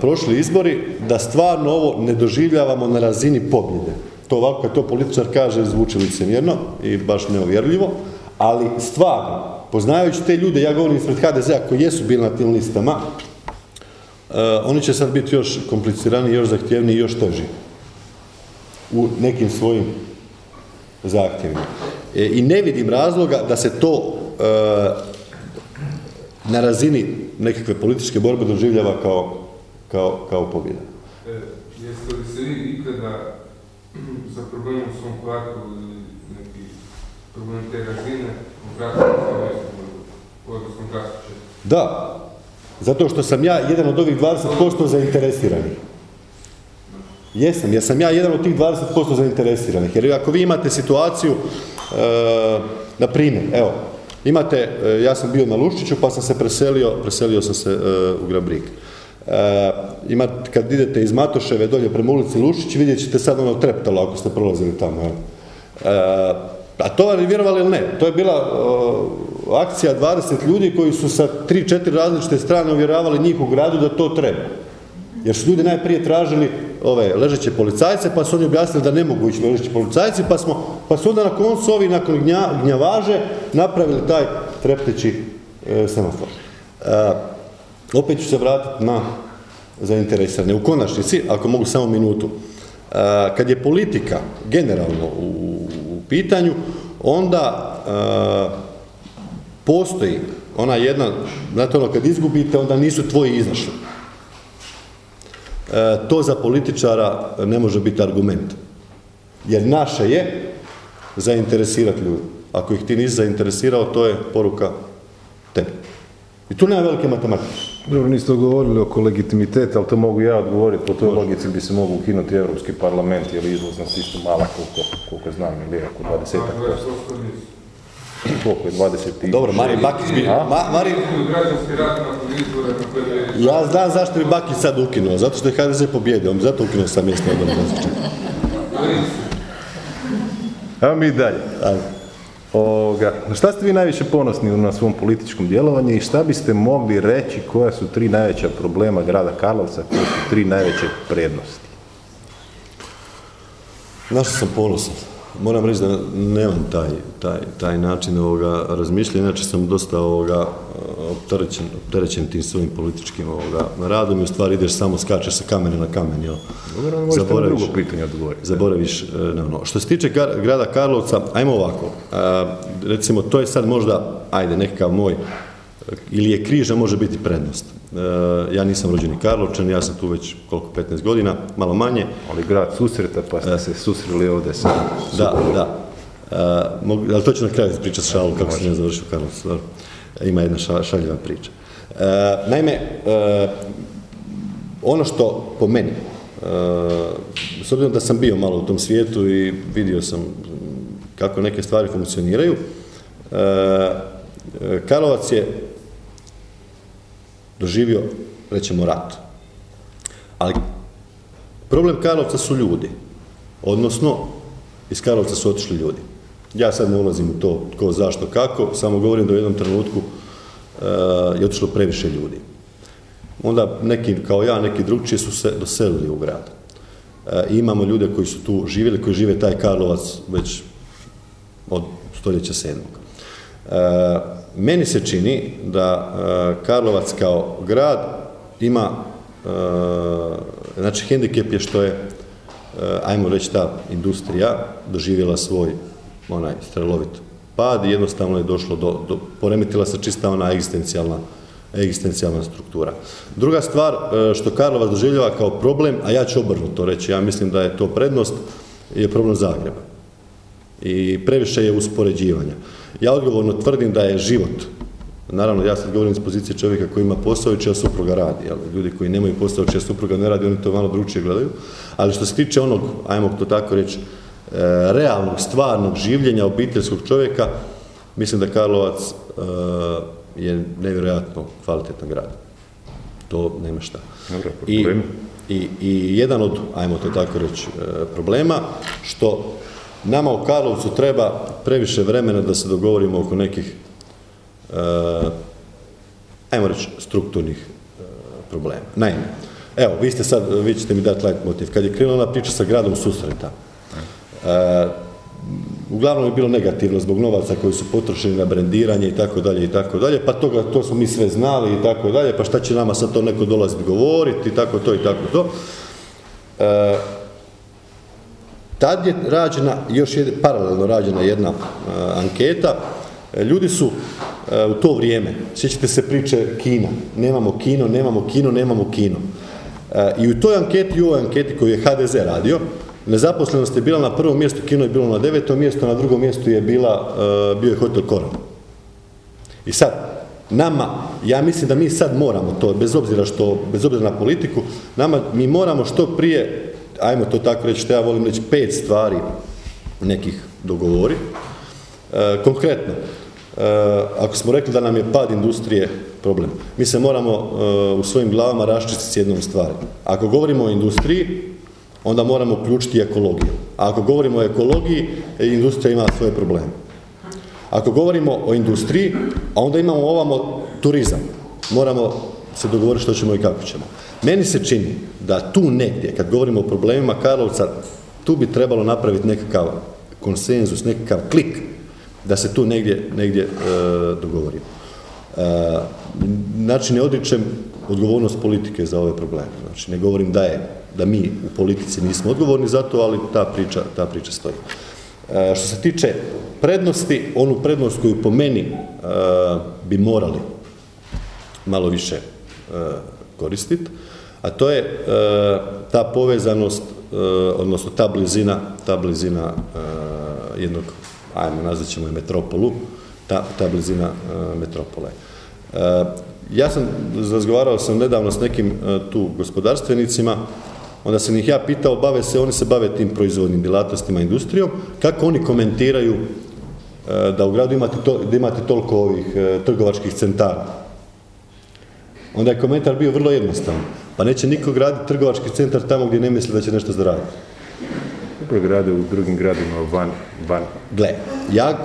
prošli izbori da stvarno ovo ne doživljavamo na razini pobjede. To ovako kad to političar kaže zvuči licemjerno i baš neovjerljivo, ali stvarno, poznajući te ljude, ja govorim ispred HDZ-a koji jesu bili na tim listama, e, oni će sad biti još kompliciraniji, još zahtjevniji još teži u nekim svojim zahtjevima. E, I ne vidim razloga da se to e, na razini nekakve političke borbe doživljava kao, kao, kao pobjeda. E, jeste li se vi ikada za problemom u svom kvartu ili neki problem te razine obratili odnosno Da, Zato što sam ja jedan od ovih 20% zainteresiranih. Jesam, jer sam ja jedan od tih 20% zainteresiranih. Jer ako vi imate situaciju, e, na primjer, evo, imate, e, ja sam bio na Luščiću pa sam se preselio, preselio sam se e, u Grabrik. Imate, kad idete iz Matoševe dolje prema ulici Lušić, vidjet ćete sad ono treptalo ako ste prolazili tamo. evo. A to je vjerovali ili ne, to je bila akcija 20 ljudi koji su sa 3-4 različite strane uvjeravali njih u gradu da to treba. Jer su ljudi najprije tražili ove ležeće policajce, pa su oni objasnili da ne mogu ići ležeći policajci, pa, smo, pa su onda na koncu ovi nakon gnja, gnjavaže napravili taj trepteći e, semafor. E, opet ću se vratiti na zainteresirane. U konačnici, ako mogu samo minutu, e, kad je politika generalno u, u pitanju, onda e, postoji ona jedna, znate ono, kad izgubite, onda nisu tvoji izašli. E, to za političara ne može biti argument. Jer naše je zainteresirati ljudi. Ako ih ti nisi zainteresirao, to je poruka tebi. I tu nema velike matematike. Dobro, niste govorili oko legitimiteta, ali to mogu ja odgovoriti. Po toj logici bi se mogu ukinuti Europski parlament, jer je izlaznost isto mala, koliko, koliko znam, ili oko 20 A 20% nisu. Koliko je 20 i... Dobro, Marin Bakić bi... Ma, Marin, ja znam zašto bi Bakić sad ukinuo, zato što je HDZ pobjedio, on bi zato ukinuo sam mjesto odbora Evo mi dalje. Ovoga, na šta ste vi najviše ponosni na svom političkom djelovanju i šta biste mogli reći koja su tri najveća problema grada Karlovca, koje su tri najveće prednosti? Na što sam ponosan? Moram reći da nemam taj, taj, taj način ovoga razmišljanja, inače sam dosta ovoga opterećen, opterećen tim svojim političkim ovoga radom i u stvari ideš samo skačeš sa kamene na kamen, jel? Dobro, Zaboraviš. drugo pitanje odgovoriti. Zaboraviš e, na ono. Što se tiče grada Karlovca, ajmo ovako. A, recimo, to je sad možda, ajde, nekakav moj, e, ili je križa, može biti prednost. E, ja nisam rođeni Karlovčan, ja sam tu već koliko, 15 godina, malo manje. Ali grad susreta, pa ste se susreli ovdje sa... Da, da. E, mogu, ali to ću na kraju pričati šalu kako sam ja završio Karlovcu. Ima jedna ša, šaljiva priča. E, naime, e, ono što po meni, e, s obzirom da sam bio malo u tom svijetu i vidio sam kako neke stvari funkcioniraju, e, e, Karlovac je doživio, rećemo, rat. Ali problem Karlovca su ljudi. Odnosno, iz Karlovca su otišli ljudi. Ja sad ne ulazim u to tko, zašto, kako, samo govorim da u jednom trenutku e, je otišlo previše ljudi. Onda neki kao ja, neki drugčije su se doselili u grad. I imamo ljude koji su tu živjeli, koji žive taj Karlovac već od stoljeća sedmog. E, meni se čini da e, Karlovac kao grad ima, e, znači hendikep je što je, e, ajmo reći ta industrija doživjela svoj onaj strelovit pad i jednostavno je došlo do, do poremetila se čista ona egzistencijalna egzistencijalna struktura. Druga stvar što Karlovac doživljava kao problem, a ja ću obrnuto reći, ja mislim da je to prednost, je problem Zagreba. I previše je uspoređivanja. Ja odgovorno tvrdim da je život, naravno ja sad govorim iz pozicije čovjeka koji ima posao i čija supruga radi, jel? ljudi koji nemaju posao, čija supruga ne radi, oni to malo drugčije gledaju, ali što se tiče onog, ajmo to tako reći, e, realnog, stvarnog življenja obiteljskog čovjeka, mislim da Karlovac e, je nevjerojatno kvalitetan grad. To nema šta. Dobro, I, i, I jedan od, ajmo to tako reći, e, problema, što nama u Karlovcu treba previše vremena da se dogovorimo oko nekih, e, ajmo reći, strukturnih e, problema. Naime, evo, vi ste sad, vi ćete mi dati light. Kad je krenula ona priča sa gradom susreta, e, uglavnom je bilo negativno zbog novaca koji su potrošeni na brendiranje i tako dalje i tako dalje, pa toga, to smo mi sve znali i tako dalje, pa šta će nama sad to neko dolaziti govoriti i tako to i tako to. E, tad je rađena, još je paralelno rađena jedna e, anketa, E, ljudi su e, u to vrijeme, sjećate se priče Kina, nemamo kino, nemamo kino, nemamo kino. I u toj anketi u ovoj anketi koju je HDZ radio, nezaposlenost je bila na prvom mjestu, kino je bilo na devetom mjestu, na drugom mjestu je bila, bio je hotel Koran. I sad, nama, ja mislim da mi sad moramo to, bez obzira što, bez obzira na politiku, nama, mi moramo što prije, ajmo to tako reći, što ja volim reći, pet stvari nekih dogovori. E, konkretno, e, ako smo rekli da nam je pad industrije problem, mi se moramo e, u svojim glavama raščistiti s jednom stvari. Ako govorimo o industriji, onda moramo uključiti ekologiju. A ako govorimo o ekologiji, industrija ima svoje probleme. Ako govorimo o industriji, a onda imamo ovamo turizam. Moramo se dogovoriti što ćemo i kako ćemo. Meni se čini da tu negdje, kad govorimo o problemima Karlovca, tu bi trebalo napraviti nekakav konsenzus, nekakav klik da se tu negdje, negdje e, dogovorimo. E, znači ne odričem odgovornost politike za ove probleme. Znači ne govorim da je, da mi u politici nismo odgovorni za to, ali ta priča, ta priča stoji. E, što se tiče prednosti, onu prednost koju po meni e, bi morali malo više e, koristiti, a to je ta povezanost, odnosno ta blizina, ta blizina jednog, ajmo nazvat ćemo je metropolu, ta, ta blizina metropole. Ja sam, razgovarao sam nedavno s nekim tu gospodarstvenicima, onda sam ih ja pitao, bave se, oni se bave tim proizvodnim djelatnostima, industrijom, kako oni komentiraju e, da u gradu imate, to, da imate toliko ovih e, trgovačkih centara. Onda je komentar bio vrlo jednostavan. Pa neće niko graditi trgovački centar tamo gdje ne misli da će nešto zaraditi. Upravo grade u drugim gradima van, van Gle, ja,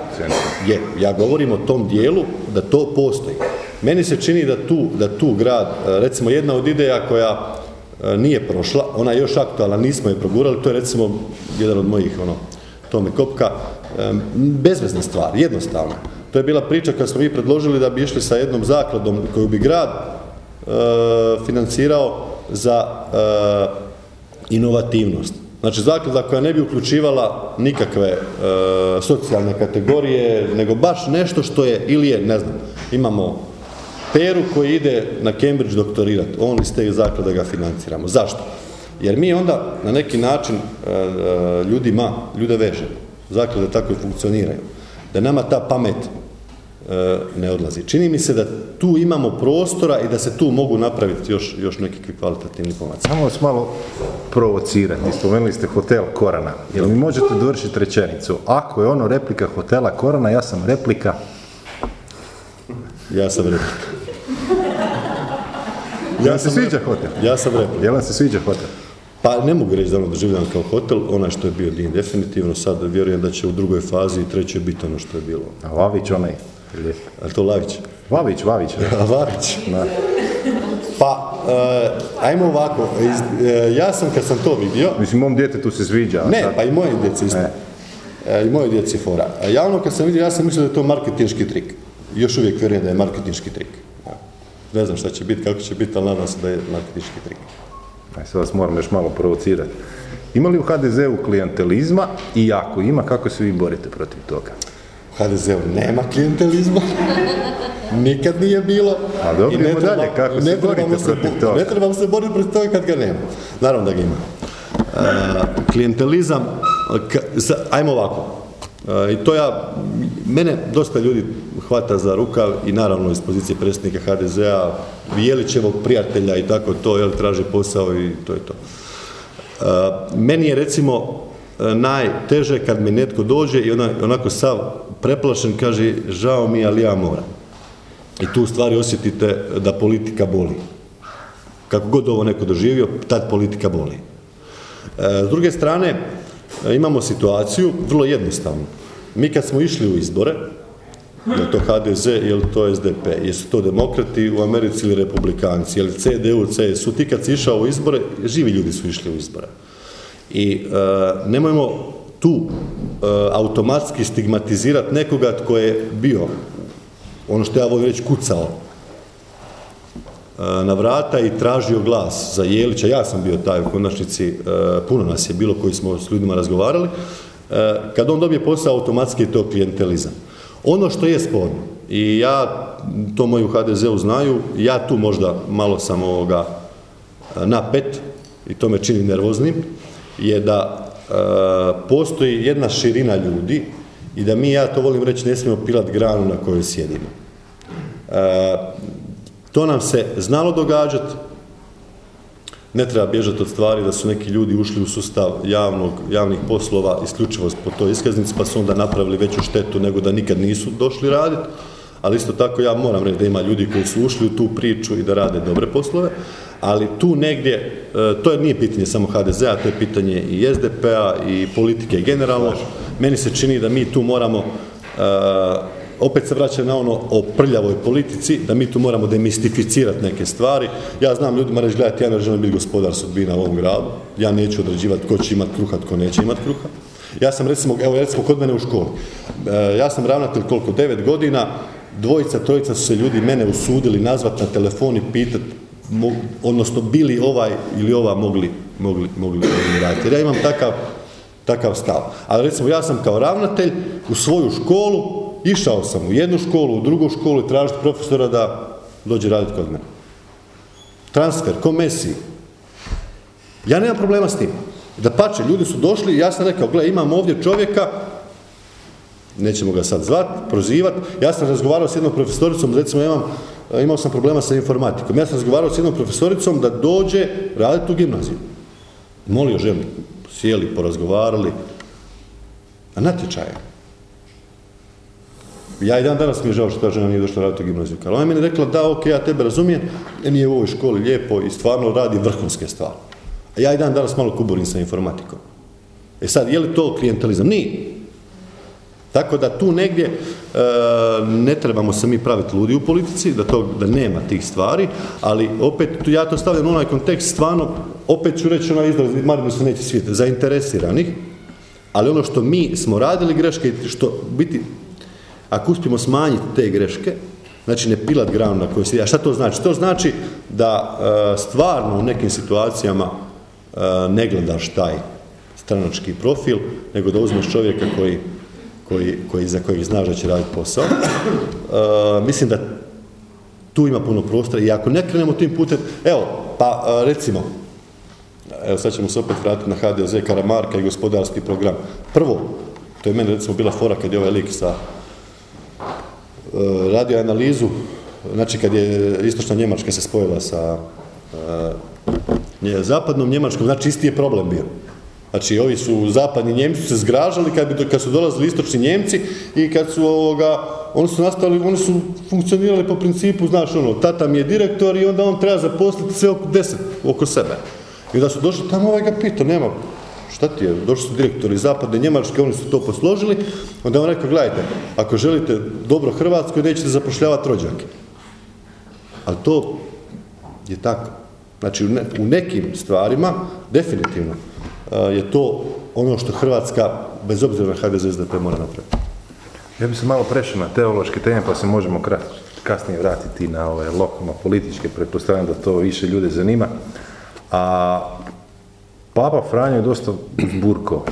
je, ja govorim o tom dijelu da to postoji. Meni se čini da tu, da tu grad, e, recimo jedna od ideja koja E, nije prošla, ona je još aktualna, nismo je progurali, to je recimo jedan od mojih, ono, Tome Kopka, e, bezvezna stvar, jednostavna. To je bila priča kad smo mi predložili da bi išli sa jednom zakladom koju bi grad financirao za inovativnost. Znači zaklada koja ne bi uključivala nikakve socijalne kategorije, nego baš nešto što je, ili je, ne znam, imamo Peru koji ide na Cambridge doktorirati, on iz te zaklade ga financiramo. Zašto? Jer mi onda na neki način ljudima, ljude vežemo. Zaklade tako i funkcioniraju. Da nama ta pamet ne odlazi. Čini mi se da tu imamo prostora i da se tu mogu napraviti još, još nekakvi kvalitativni pomaci. Samo vas malo provocirati. Spomenuli ste hotel Korana. Jel mi možete dovršiti rečenicu? Ako je ono replika hotela Korana, ja sam replika ja sam replika. Ja se sviđa hotel? Ja sam rekao. Jel vam se sviđa hotel? Pa ne mogu reći da ono doživljam kao hotel, onaj što je bio din definitivno, sad vjerujem da će u drugoj fazi i trećoj biti ono što je bilo. A Lavić onaj? A to Lavić? Vavić, Vavić. Vavić. Pa, uh, ajmo ovako, eh, ja sam kad sam to vidio... Mislim, mom djetetu se sviđa. Ne, pa i moje djeci isto. E. I moje djeci fora. Ja ono kad sam vidio, ja sam mislio da je to marketinški trik. Još uvijek vjerujem da je marketinški trik. Ne znam šta će biti, kako će biti, ali nadam se da je marketički trik. Aj, sad vas moram još malo provocirati. Ima li u HDZ-u klijentelizma i ako ima, kako se vi borite protiv toga? HDZ-u nema klijentelizma, nikad nije bilo. A dobro, ne treba, dalje, kako se borite protiv toga? Ne trebam se boriti protiv toga kad ga nema. Naravno da ga ima. Uh, klijentelizam, ajmo ovako, i to ja, mene dosta ljudi hvata za rukav i naravno iz pozicije predsjednika HDZ-a, Jelićevog prijatelja i tako to, jel traži posao i to je to. Meni je recimo najteže kad mi netko dođe i onako sav preplašen kaže žao mi, ali ja moram. I tu stvari osjetite da politika boli. Kako god ovo neko doživio, tad politika boli. S druge strane, imamo situaciju, vrlo jednostavno. Mi kad smo išli u izbore, je to HDZ ili to SDP, jesu to demokrati u Americi ili republikanci, li CDU, CSU, ti kad si išao u izbore, živi ljudi su išli u izbore. I e, nemojmo tu e, automatski stigmatizirati nekoga tko je bio, ono što ja volim reći, kucao na vrata i tražio glas za Jelića. Ja sam bio taj u konačnici, puno nas je bilo koji smo s ljudima razgovarali. Kad on dobije posao, automatski je to klijentelizam. Ono što je sporno, i ja, to moji u HDZ-u znaju, ja tu možda malo sam ovoga napet, i to me čini nervoznim, je da postoji jedna širina ljudi i da mi, ja to volim reći, ne smijemo pilat granu na kojoj sjedimo. E, to nam se znalo događati, ne treba bježati od stvari da su neki ljudi ušli u sustav javnog, javnih poslova isključivo po toj iskaznici pa su onda napravili veću štetu nego da nikad nisu došli raditi. Ali isto tako ja moram reći da ima ljudi koji su ušli u tu priču i da rade dobre poslove, ali tu negdje, e, to je nije pitanje samo HDZ-a, to je pitanje i SDP-a i politike generalno. Meni se čini da mi tu moramo e, opet se vraća na ono o prljavoj politici, da mi tu moramo demistificirati neke stvari. Ja znam ljudima reći, gledajte, ja ne želim biti gospodar sudbina u ovom gradu, ja neću određivati tko će imati kruha, tko neće imati kruha. Ja sam recimo, evo recimo kod mene u školi, e, ja sam ravnatelj koliko, devet godina, dvojica, trojica su se ljudi mene usudili nazvati na telefon i pitati, odnosno bili ovaj ili ova mogli, mogli, mogli raditi. Jer ja imam takav, takav stav. Ali recimo ja sam kao ravnatelj u svoju školu Išao sam u jednu školu, u drugu školu i tražiti profesora da dođe raditi kod mene. Transfer, ko Messi. Ja nemam problema s tim. Da pače, ljudi su došli ja sam rekao, gle, imam ovdje čovjeka, nećemo ga sad zvat, prozivat. Ja sam razgovarao s jednom profesoricom, recimo imam, imao sam problema sa informatikom. Ja sam razgovarao s jednom profesoricom da dođe raditi u gimnaziju. Molio ženu, sjeli, porazgovarali. A natječaje. Ja i dan danas mi je žao što ta žena nije došla raditi u gimnaziju. Ali ona je meni rekla da, ok, ja tebe razumijem, mi je u ovoj školi lijepo i stvarno radi vrhunske stvari. A ja i dan danas malo kuburim sa informatikom. E sad, je li to klijentalizam? Nije. Tako da tu negdje e, ne trebamo se mi praviti ludi u politici, da, to, da nema tih stvari, ali opet ja to stavljam u onaj kontekst stvarno, opet ću reći onaj izraz, Marinu se neće svijeti, zainteresiranih, ali ono što mi smo radili greške i što biti ako uspijemo smanjiti te greške, znači ne pilat granu na kojoj se... A šta to znači? To znači da e, stvarno u nekim situacijama e, ne gledaš taj stranački profil, nego da uzmeš čovjeka koji, koji, koji, za kojeg znaš da će raditi posao. E, mislim da tu ima puno prostora i ako ne krenemo tim putem, evo, pa recimo, evo sad ćemo se opet vratiti na HDZ Karamarka i gospodarski program. Prvo, to je meni recimo bila fora kad je ovaj lik sa E, radio analizu, znači kad je istočna Njemačka se spojila sa e, zapadnom Njemačkom, znači isti je problem bio. Znači, ovi su zapadni Njemci se zgražali kad, bi, kad su dolazili istočni Njemci i kad su ovoga, oni su nastali, oni su funkcionirali po principu, znaš ono, tata mi je direktor i onda on treba zaposliti sve oko deset oko sebe. I da su došli tamo, ovaj ga pitao, nema, šta ti je, došli su direktori zapadne Njemačke, oni su to posložili, onda on rekao, gledajte, ako želite dobro Hrvatskoj, nećete zapošljavati rođake. Ali to je tako. Znači, u nekim stvarima, definitivno, je to ono što Hrvatska, bez obzira na HDZ SDP, mora napraviti. Ja bih se malo prešao na teološke teme, pa se možemo kasnije vratiti na ove lokalno političke, pretpostavljam da to više ljude zanima. A Papa Franjo je dosta burko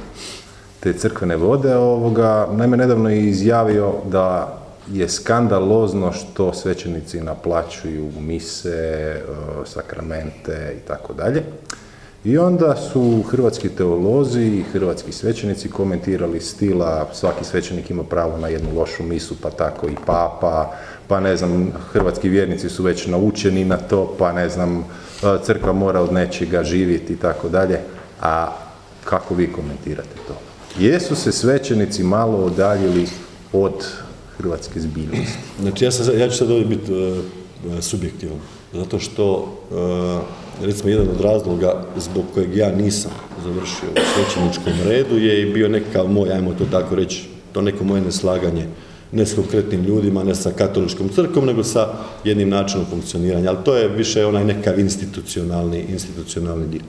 te crkvene vode. Ovoga, naime, nedavno je izjavio da je skandalozno što svećenici naplaćuju mise, e, sakramente i tako dalje. I onda su hrvatski teolozi i hrvatski svećenici komentirali stila svaki svećenik ima pravo na jednu lošu misu, pa tako i papa, pa ne znam, hrvatski vjernici su već naučeni na to, pa ne znam, e, crkva mora od nečega živjeti i tako dalje. A kako vi komentirate to? Jesu se svećenici malo odaljili od hrvatske zbiljnosti? Znači ja, sam, ja ću sad ovdje biti uh, subjektivan, zato što recimo jedan od razloga zbog kojeg ja nisam završio u svećeničkom redu je i bio nekakav moj, ajmo to tako reći, to neko moje neslaganje ne s konkretnim ljudima, ne sa katoličkom crkom, nego sa jednim načinom funkcioniranja, ali to je više onaj nekav institucionalni, institucionalni dio.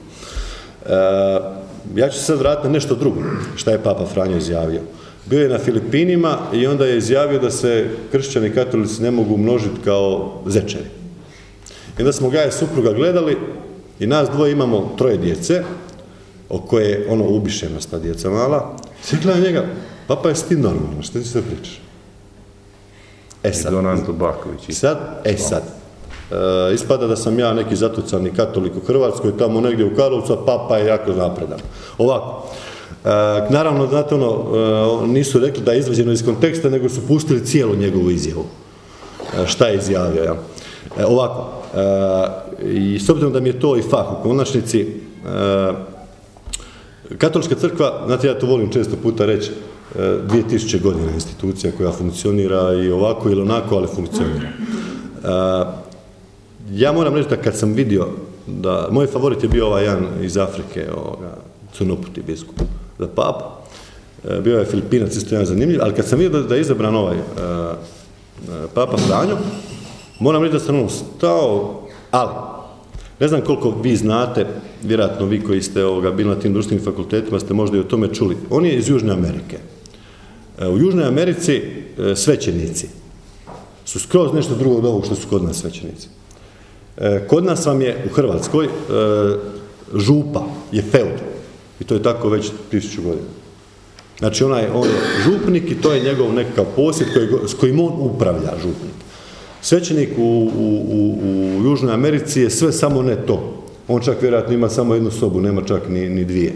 Eh, ja ću se sad vratiti na nešto drugo, šta je Papa Franjo izjavio. Bio je na Filipinima i onda je izjavio da se kršćani katolici ne mogu množiti kao zečeri. I onda smo ga je supruga gledali i nas dvoje imamo troje djece, o koje je ono ubišenost ta djeca mala. Svi gleda njega, papa je ti normalno, što ti sve pričaš? E sad. I sad, e sad, E, ispada da sam ja neki zatucani katolik u Hrvatskoj, tamo negdje u Karlovcu, a papa je jako napredan. Ovako, e, naravno, znate ono, e, nisu rekli da je izvađeno iz konteksta, nego su pustili cijelu njegovu izjavu. šta je izjavio. Ja. E, ovako, i s obzirom da mi je to i fah u konačnici, Katolička crkva, znate ja to volim često puta reći, 2000 godina institucija koja funkcionira i ovako ili onako, ali funkcionira. Ja moram reći da kad sam vidio da, moj favorit je bio ovaj jedan iz Afrike, ovoga, crnoputi biskup za papu, e, bio je Filipinac, isto jedan zanimljiv, ali kad sam vidio da, je izabran ovaj e, e, papa Franjo, moram reći da sam ono stao, ali, ne znam koliko vi znate, vjerojatno vi koji ste ovoga, bili na tim društvenim fakultetima ste možda i o tome čuli. On je iz Južne Amerike. U Južnoj Americi svećenici su skroz nešto drugo od ovog što su kod nas svećenici. Kod nas vam je u Hrvatskoj župa je feud. I to je tako već tisuću godina. Znači onaj, on župnik i to je njegov nekakav posjed s kojim on upravlja župnik. Svećenik u, u, u, Južnoj Americi je sve samo ne to. On čak vjerojatno ima samo jednu sobu, nema čak ni, ni dvije.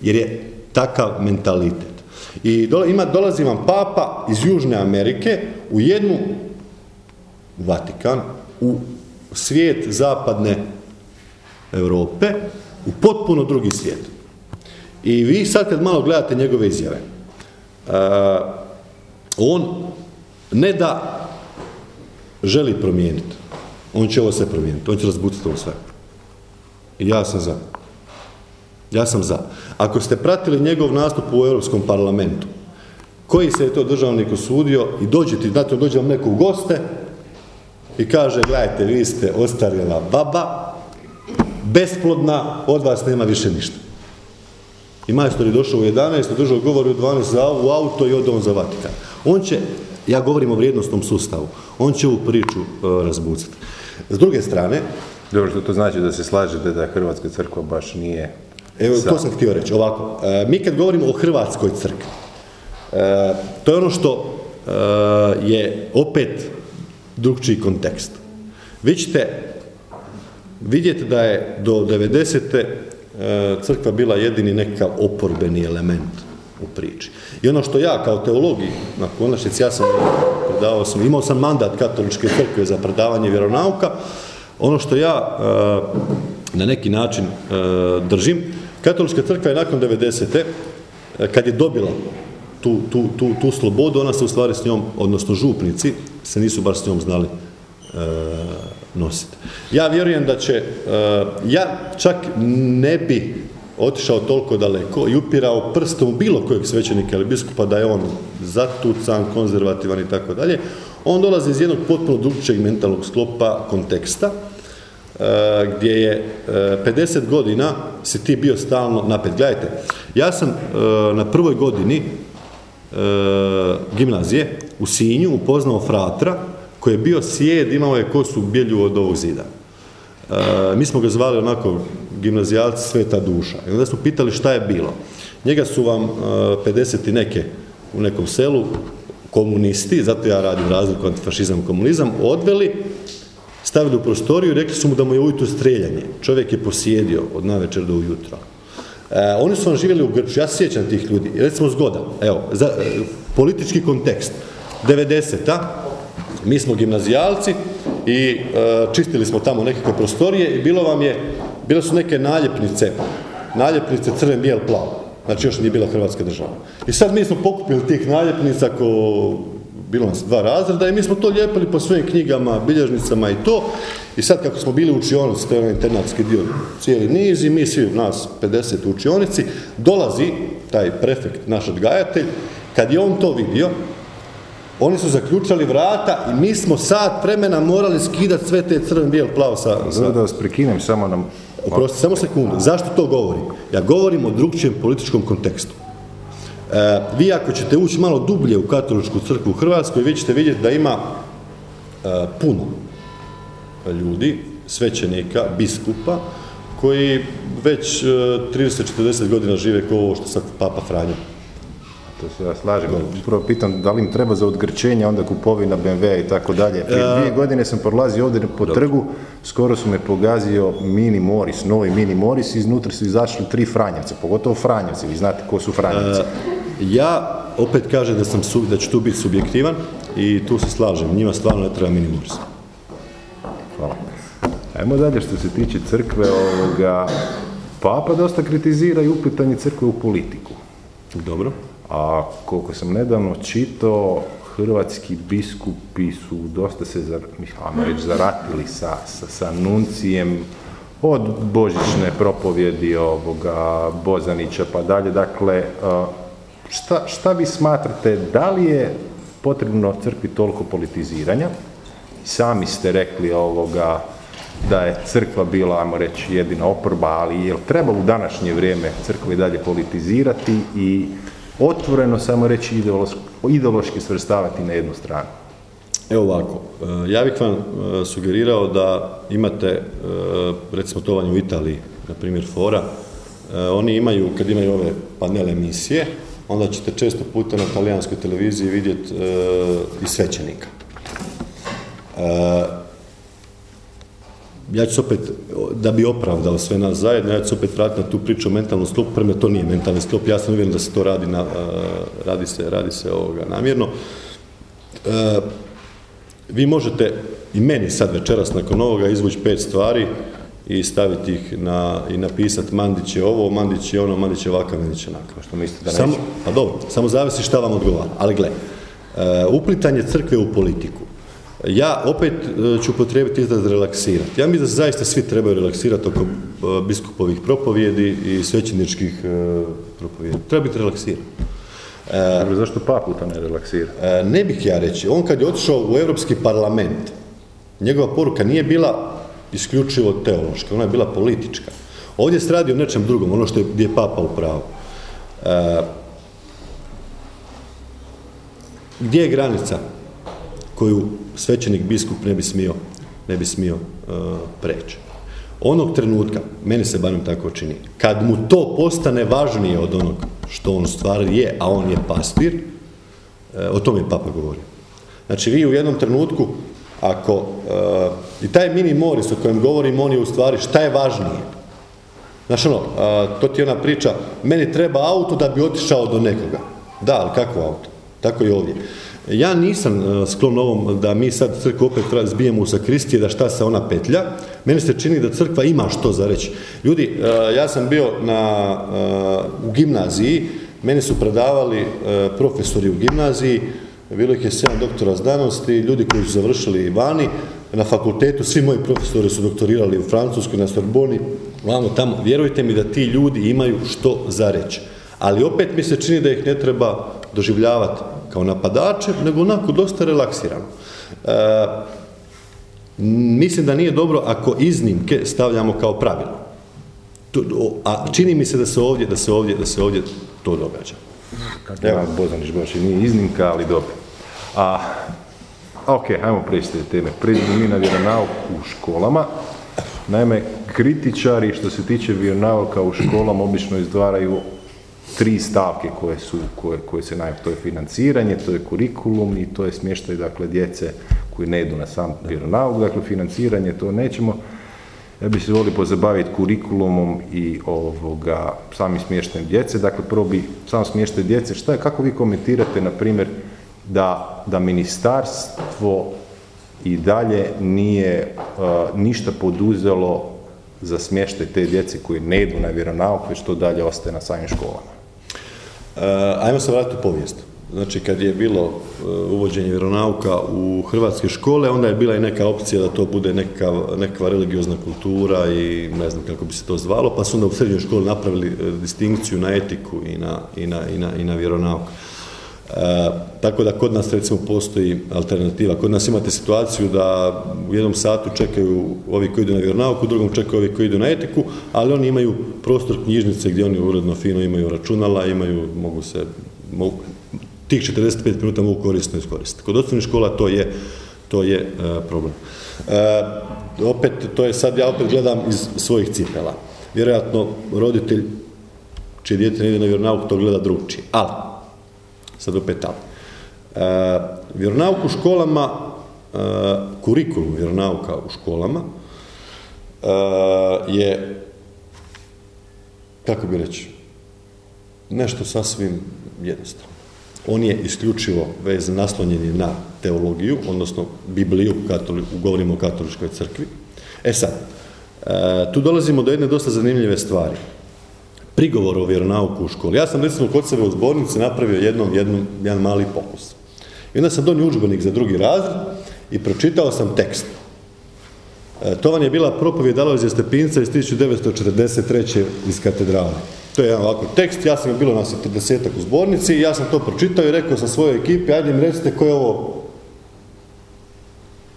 Jer je takav mentalitet. I ima, dolazi vam papa iz Južne Amerike u jednu Vatikan, u svijet zapadne Europe, u potpuno drugi svijet. I vi sad kad malo gledate njegove izjave, on ne da želi promijeniti, on će ovo sve promijeniti, on će razbucati ovo sve. I ja sam za. Ja sam za. Ako ste pratili njegov nastup u Europskom parlamentu, koji se je to državnik osudio i dođete, znate, dođe vam neko u goste i kaže, gledajte, vi ste ostarjela baba, besplodna, od vas nema više ništa. I majstor je došao u 11, držao govor u 12 za u auto i od on za Vatikan. On će, ja govorim o vrijednostnom sustavu, on će ovu priču uh, razbucati. S druge strane... Dobro, što to znači da se slažete da Hrvatska crkva baš nije... Evo, to sam htio reći, ovako. E, mi kad govorimo o Hrvatskoj crkvi, e, to je ono što je opet drugčiji kontekst. Vi ćete vidjeti da je do 90. E, crkva bila jedini nekakav oporbeni element u priči. I ono što ja kao teologi, na konačnici ja sam predavao sam, imao sam mandat katoličke crkve za predavanje vjeronauka, ono što ja e, na neki način e, držim, katolička crkva je nakon 90. kad je dobila tu, tu, tu, tu slobodu, ona se u stvari s njom, odnosno župnici, se nisu baš s njom znali nositi. Ja vjerujem da će, ja čak ne bi otišao toliko daleko i upirao prstom bilo kojeg svećenika ili biskupa da je on zatucan, konzervativan i tako dalje. On dolazi iz jednog potpuno drugčijeg mentalnog sklopa konteksta, e, gdje je 50 e, godina si ti bio stalno napet. Gledajte, ja sam na prvoj godini gimnazije u Sinju upoznao fratra koji je bio sjed, imao je kosu bjelju od ovog zida. E, mi smo ga zvali onako gimnazijalci sveta duša. I onda smo pitali šta je bilo. Njega su vam e, 50 i neke u nekom selu komunisti, zato ja radim razliku antifašizam i komunizam, odveli, stavili u prostoriju i rekli su mu da mu je ujutro streljanje. Čovjek je posjedio od navečer do ujutro. E, oni su vam živjeli u Grču, ja sjećam tih ljudi, recimo zgoda, evo, za, e, politički kontekst, 90-a, mi smo gimnazijalci i e, čistili smo tamo nekakve prostorije i bilo vam je, bile su neke naljepnice, naljepnice crven, bijel, plav. Znači još nije bila Hrvatska država. I sad mi smo pokupili tih naljepnica ko bilo nas dva razreda i mi smo to lijepili po svojim knjigama, bilježnicama i to. I sad kako smo bili učionici, to je internatski dio cijeli niz i mi svi nas 50 u učionici, dolazi taj prefekt, naš odgajatelj, kad je on to vidio, oni su zaključali vrata i mi smo sat vremena morali skidati sve te crven, bijel, plav sa... sa... Da vas prekinem, samo nam... Oprosti, samo sekundu. Zašto to govorim? Ja govorim o drugčijem političkom kontekstu. E, vi ako ćete ući malo dublje u katoličku crkvu u Hrvatskoj, vi ćete vidjeti da ima e, puno ljudi, svećenika, biskupa, koji već 30-40 e, godina žive kao ovo što sad Papa Franjo to se ja slažem. Prvo pitam da li im treba za odgrčenje onda kupovina BMW i tako dalje. Prije dvije godine sam prolazio ovdje po trgu, skoro su me pogazio Mini Moris, novi Mini Moris, iznutra su izašli tri Franjevca, pogotovo Franjevci, vi znate ko su Franjevci. Ja opet kažem da, sam, da ću tu biti subjektivan, i tu se slažem, njima stvarno ne treba minimurs. Hvala. Ajmo dalje što se tiče crkve ovoga. Papa dosta kritizira i uplitanje crkve u politiku. Dobro. A koliko sam nedavno čitao, hrvatski biskupi su dosta se, zar, ajmo reći, zaratili sa, sa, sa nuncijem od božićne propovjedi ovoga Bozanića pa dalje. Dakle, a, šta, šta vi smatrate, da li je potrebno crkvi toliko politiziranja? Sami ste rekli ovoga da je crkva bila, ajmo reći, jedina oporba, ali je treba u današnje vrijeme crkva i dalje politizirati i otvoreno samo reći ideološki, svrstavati na jednu stranu? Evo ovako, e, ja bih vam e, sugerirao da imate, e, recimo to u Italiji, na primjer Fora, oni imaju, kad imaju ove panel emisije, onda ćete često puta na talijanskoj televiziji vidjeti i svećenika ja ću se opet, da bi opravdao sve nas zajedno, ja ću se opet vratiti na tu priču o mentalnom sklopu, prema to nije mentalni sklop, ja sam uvjeren da se to radi, na, radi se, radi se ovoga namjerno. vi možete i meni sad večeras nakon ovoga izvući pet stvari i staviti ih na, i napisati Mandić je ovo, Mandić je ono, Mandić je ovakav, Mandić je onakav. Što mislite da samo, Pa dobro, samo zavisi šta vam odgovara. Ali gle, uplitanje crkve u politiku. Ja opet e, ću potrebiti izraz relaksirati. Ja mislim da se zaista svi trebaju relaksirati oko e, biskupovih propovjedi i svećeničkih e, propovjedi. Treba biti relaksiran. E, zašto papu to ne relaksira? ne bih ja reći. On kad je otišao u Europski parlament, njegova poruka nije bila isključivo teološka, ona je bila politička. Ovdje se radi o nečem drugom, ono što je, gdje je papa u pravu. gdje je granica? Koju svećenik biskup ne bi smio, ne bi smio uh, preći. Onog trenutka, meni se barem tako čini, kad mu to postane važnije od onog što on stvari je, a on je pastir, uh, o tome je papa govorio. Znači vi u jednom trenutku, ako, uh, i taj mini moris o kojem govorim, on je u stvari šta je važnije. Znaš ono, to ti je ona priča, meni treba auto da bi otišao do nekoga. Da, ali kako auto? Tako i ovdje. Ja nisam e, sklon ovom da mi sad crkvu opet zbijemo u sakristije, da šta se ona petlja. Meni se čini da crkva ima što za reći. Ljudi, e, ja sam bio na, e, u gimnaziji, meni su predavali profesori u gimnaziji, bilo ih je sedam doktora znanosti, ljudi koji su završili vani, na fakultetu, svi moji profesori su doktorirali u Francuskoj, na Sorboni, vamo tamo, vjerujte mi da ti ljudi imaju što za reći. Ali opet mi se čini da ih ne treba doživljavati kao napadače, nego onako dosta relaksirano. E, mislim da nije dobro ako iznimke stavljamo kao pravilo. a čini mi se da se ovdje, da se ovdje, da se ovdje to događa. Evo, Bozanić baš i nije iznimka, ali dobro. A, ok, ajmo prijeći te teme. Priđemo mi na vjeronauk u školama. Naime, kritičari što se tiče vjeronauka u školama obično izdvaraju tri stavke koje su, koje, koje se naj, to je financiranje, to je kurikulum i to je smještaj dakle djece koji ne idu na sam vjeronauk, dakle financiranje to nećemo. Ja bih se volio pozabaviti kurikulumom i ovoga samim smještajem djece. Dakle, prvo bi sam smještaj djece. Šta je, kako vi komentirate, na primjer, da, da ministarstvo i dalje nije uh, ništa poduzelo za smještaj te djece koji ne idu na vjeronauk, već to dalje ostaje na samim školama? Eh, ajmo se vratiti u povijest. Znači, kad je bilo eh, uvođenje vjeronauka u hrvatske škole, onda je bila i neka opcija da to bude neka, neka religiozna kultura i ne znam kako bi se to zvalo, pa su onda u srednjoj školi napravili eh, distinkciju na etiku i na, i na, i na, i na vjeronauk. E, tako da kod nas recimo postoji alternativa. Kod nas imate situaciju da u jednom satu čekaju ovi koji idu na vjeronauk, u drugom čekaju ovi koji idu na etiku, ali oni imaju prostor knjižnice gdje oni uredno fino imaju računala, imaju, mogu se, mogu, tih 45 minuta mogu korisno iskoristiti. Kod osnovnih škola to je, to je e, problem. E, opet, to je sad, ja opet gledam iz svojih cipela. Vjerojatno roditelj čije dijete ne ide na vjeronauk to gleda drugčije. Ali, sad opet ali. E, vjeronauk u školama, e, kurikulum vjeronauka u školama e, je, kako bi reći, nešto sasvim jednostavno. On je isključivo vez naslonjen na teologiju, odnosno Bibliju, katoli, govorimo o katoličkoj crkvi. E sad, e, tu dolazimo do jedne dosta zanimljive stvari. Prigovor o vjeronauku u školi. Ja sam recimo kod sebe u zbornici napravio jednom, jednom jedan mali pokus. I onda sam donio udžbenik za drugi razred i pročitao sam tekst. E, to vam je bila propovijed Alojzija Stepinca iz 1943. iz katedrale. To je jedan ovako tekst, ja sam ga bilo na 40 u zbornici, ja sam to pročitao i rekao sa svojoj ekipi, ajde mi recite ko je ovo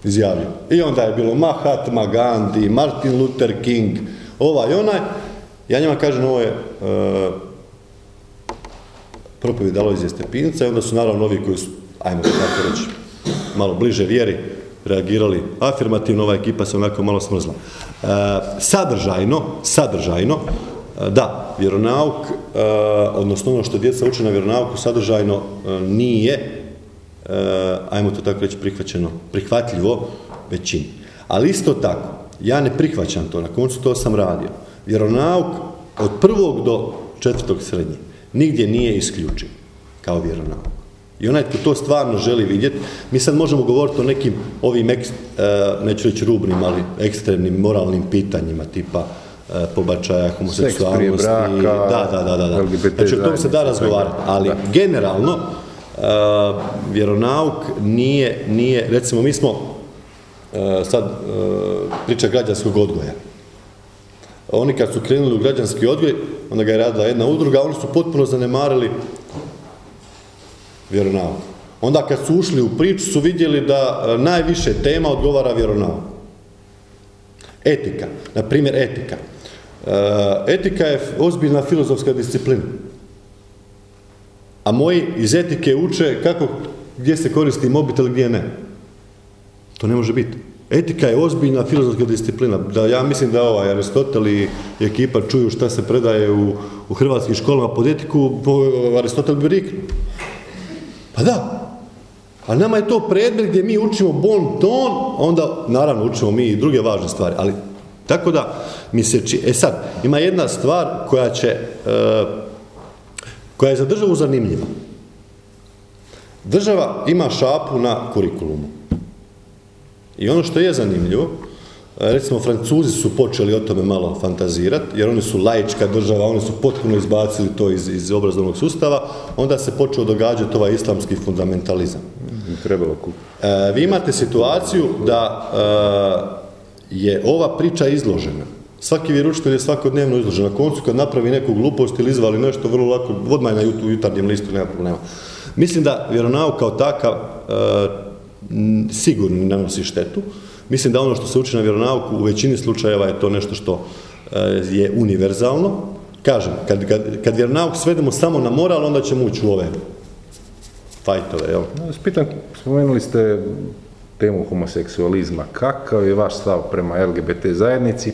izjavio. I onda je bilo Mahatma Gandhi, Martin Luther King, ovaj i onaj. Ja njima kažem, ovo je uh, propovijed Alojzija Stepinca i onda su naravno ovi koji su, ajmo tako reći, malo bliže vjeri, reagirali afirmativno, ova ekipa se onako malo smrzla. E, sadržajno, sadržajno, e, da, vjeronauk, odnosno ono što djeca uče na vjeronauku, sadržajno nije, ajmo to tako reći, prihvaćeno, prihvatljivo većini. Ali isto tako, ja ne prihvaćam to, na koncu to sam radio. Vjeronauk od prvog do četvrtog srednje nigdje nije isključiv kao vjeronauk. I onaj tko to stvarno želi vidjeti, mi sad možemo govoriti o nekim ovim, ek, neću reći rubnim, ali ekstremnim moralnim pitanjima, tipa e, pobačaja, homoseksualnosti. da, da, da, da. da. Znači o tom se da razgovarati, ali generalno uh, vjeronauk nije, nije, recimo mi smo uh, sad uh, priča građanskog odgoja. Oni kad su krenuli u građanski odgoj, onda ga je radila jedna udruga, oni su potpuno zanemarili vjeronauk. Onda kad su ušli u priču su vidjeli da e, najviše tema odgovara vjeronauk. Etika, na primjer etika. E, etika je ozbiljna filozofska disciplina. A moji iz etike uče kako, gdje se koristi mobitel, gdje ne. To ne može biti. Etika je ozbiljna filozofska disciplina. Da ja mislim da ovaj Aristotel i ekipa čuju šta se predaje u, u hrvatskim školama pod etiku, Aristotel bi riknuo. Pa da. A nama je to predmet gdje mi učimo bon ton, onda naravno učimo mi i druge važne stvari, ali tako da mi se či... E sad, ima jedna stvar koja će, e, koja je za državu zanimljiva. Država ima šapu na kurikulumu. I ono što je zanimljivo, Recimo, Francuzi su počeli o tome malo fantazirati, jer oni su laička država, oni su potpuno izbacili to iz, iz obrazovnog sustava, onda se počeo događati ovaj islamski fundamentalizam. Trebalo e, vi imate situaciju da e, je ova priča izložena. Svaki vjeručitelj je svakodnevno izložen. Na koncu kad napravi neku glupost ili izvali nešto, vrlo lako, odmah je na jutarnjem listu, nema problema. Mislim da vjeronauk kao takav e, sigurno ne nosi štetu, Mislim da ono što se uči na vjeronauku u većini slučajeva je to nešto što e, je univerzalno. Kažem, kad, kad, kad vjeronauk svedemo samo na moral, onda ćemo ući u ove fajtove, jel? Spitam, spomenuli ste temu homoseksualizma. Kakav je vaš stav prema LGBT zajednici?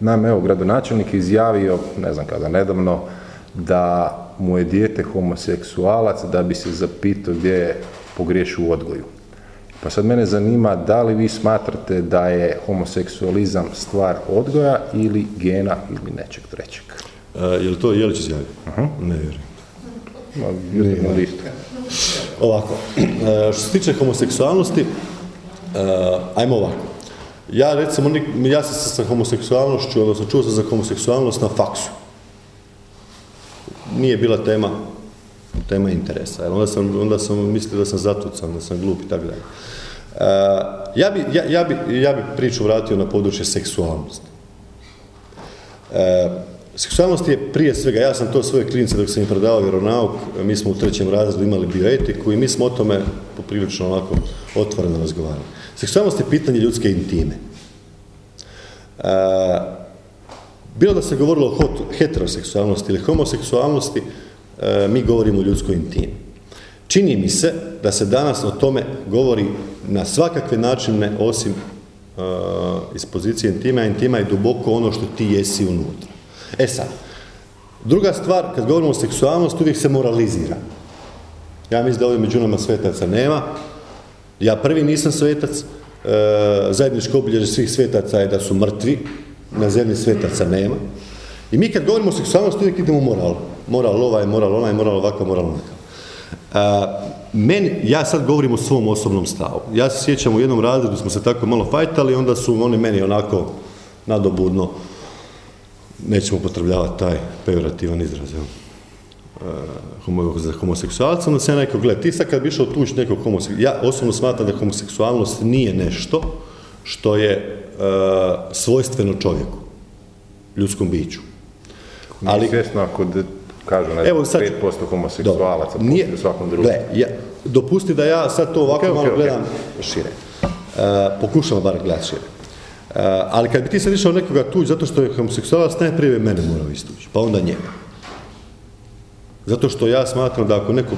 Nam, evo, gradonačelnik izjavio, ne znam kada, nedavno, da mu je dijete homoseksualac da bi se zapitao gdje je pogriješio u odgoju. Pa sad mene zanima da li vi smatrate da je homoseksualizam stvar odgoja ili gena ili nečeg trećeg? Uh, je li to Jelić izjavio? Uh-huh. Ne vjerujem. No, Ovako, uh, što se tiče homoseksualnosti, uh, ajmo ovako. Ja recimo, ja sam sa homoseksualnošću, odnosno čuo sam za homoseksualnost na faksu. Nije bila tema tema interesa. Jer onda sam, onda sam mislio da sam zatucan, da sam glup i tako dalje. E, ja bi, ja, ja, bi, ja bi priču vratio na područje seksualnosti. E, seksualnost je prije svega, ja sam to svoje klinice dok sam im predavao vjeronauk, mi smo u trećem razredu imali bioetiku i mi smo o tome poprilično onako otvoreno razgovarali. Seksualnost je pitanje ljudske intime. E, bilo da se govorilo o heteroseksualnosti ili homoseksualnosti, mi govorimo o ljudskoj intimi. Čini mi se da se danas o tome govori na svakakve načine osim uh, iz pozicije intima, intima je duboko ono što ti jesi unutra. E sad, druga stvar, kad govorimo o seksualnosti, uvijek se moralizira. Ja mislim da ovdje među nama svetaca nema. Ja prvi nisam svetac, uh, zajedničko obilježje svih svetaca je da su mrtvi, na zemlji svetaca nema. I mi kad govorimo o seksualnosti, uvijek idemo u moral moral ovaj, moral onaj, moral ovakav, moral onakav. meni, ja sad govorim o svom osobnom stavu. Ja se sjećam u jednom razredu smo se tako malo fajtali, onda su oni meni onako nadobudno, nećemo upotrebljavati taj pejorativan izraz, jel? za homoseksualca, onda se ja neko, gled, ti sad kad bi išao tući nekog homoseksualca, ja osobno smatram da homoseksualnost nije nešto što je svojstveno čovjeku, ljudskom biću. Ali, svjesno ako kažu, ne evo, sad, 5% homoseksualaca nije, u svakom drugom. ja, dopusti da ja sad to ovako malo gledam šire. pokušam bar gledati šire. ali kad bi ti sad išao nekoga tući zato što je homoseksualac, najprije mene morao istući, pa onda njega. Zato što ja smatram da ako neko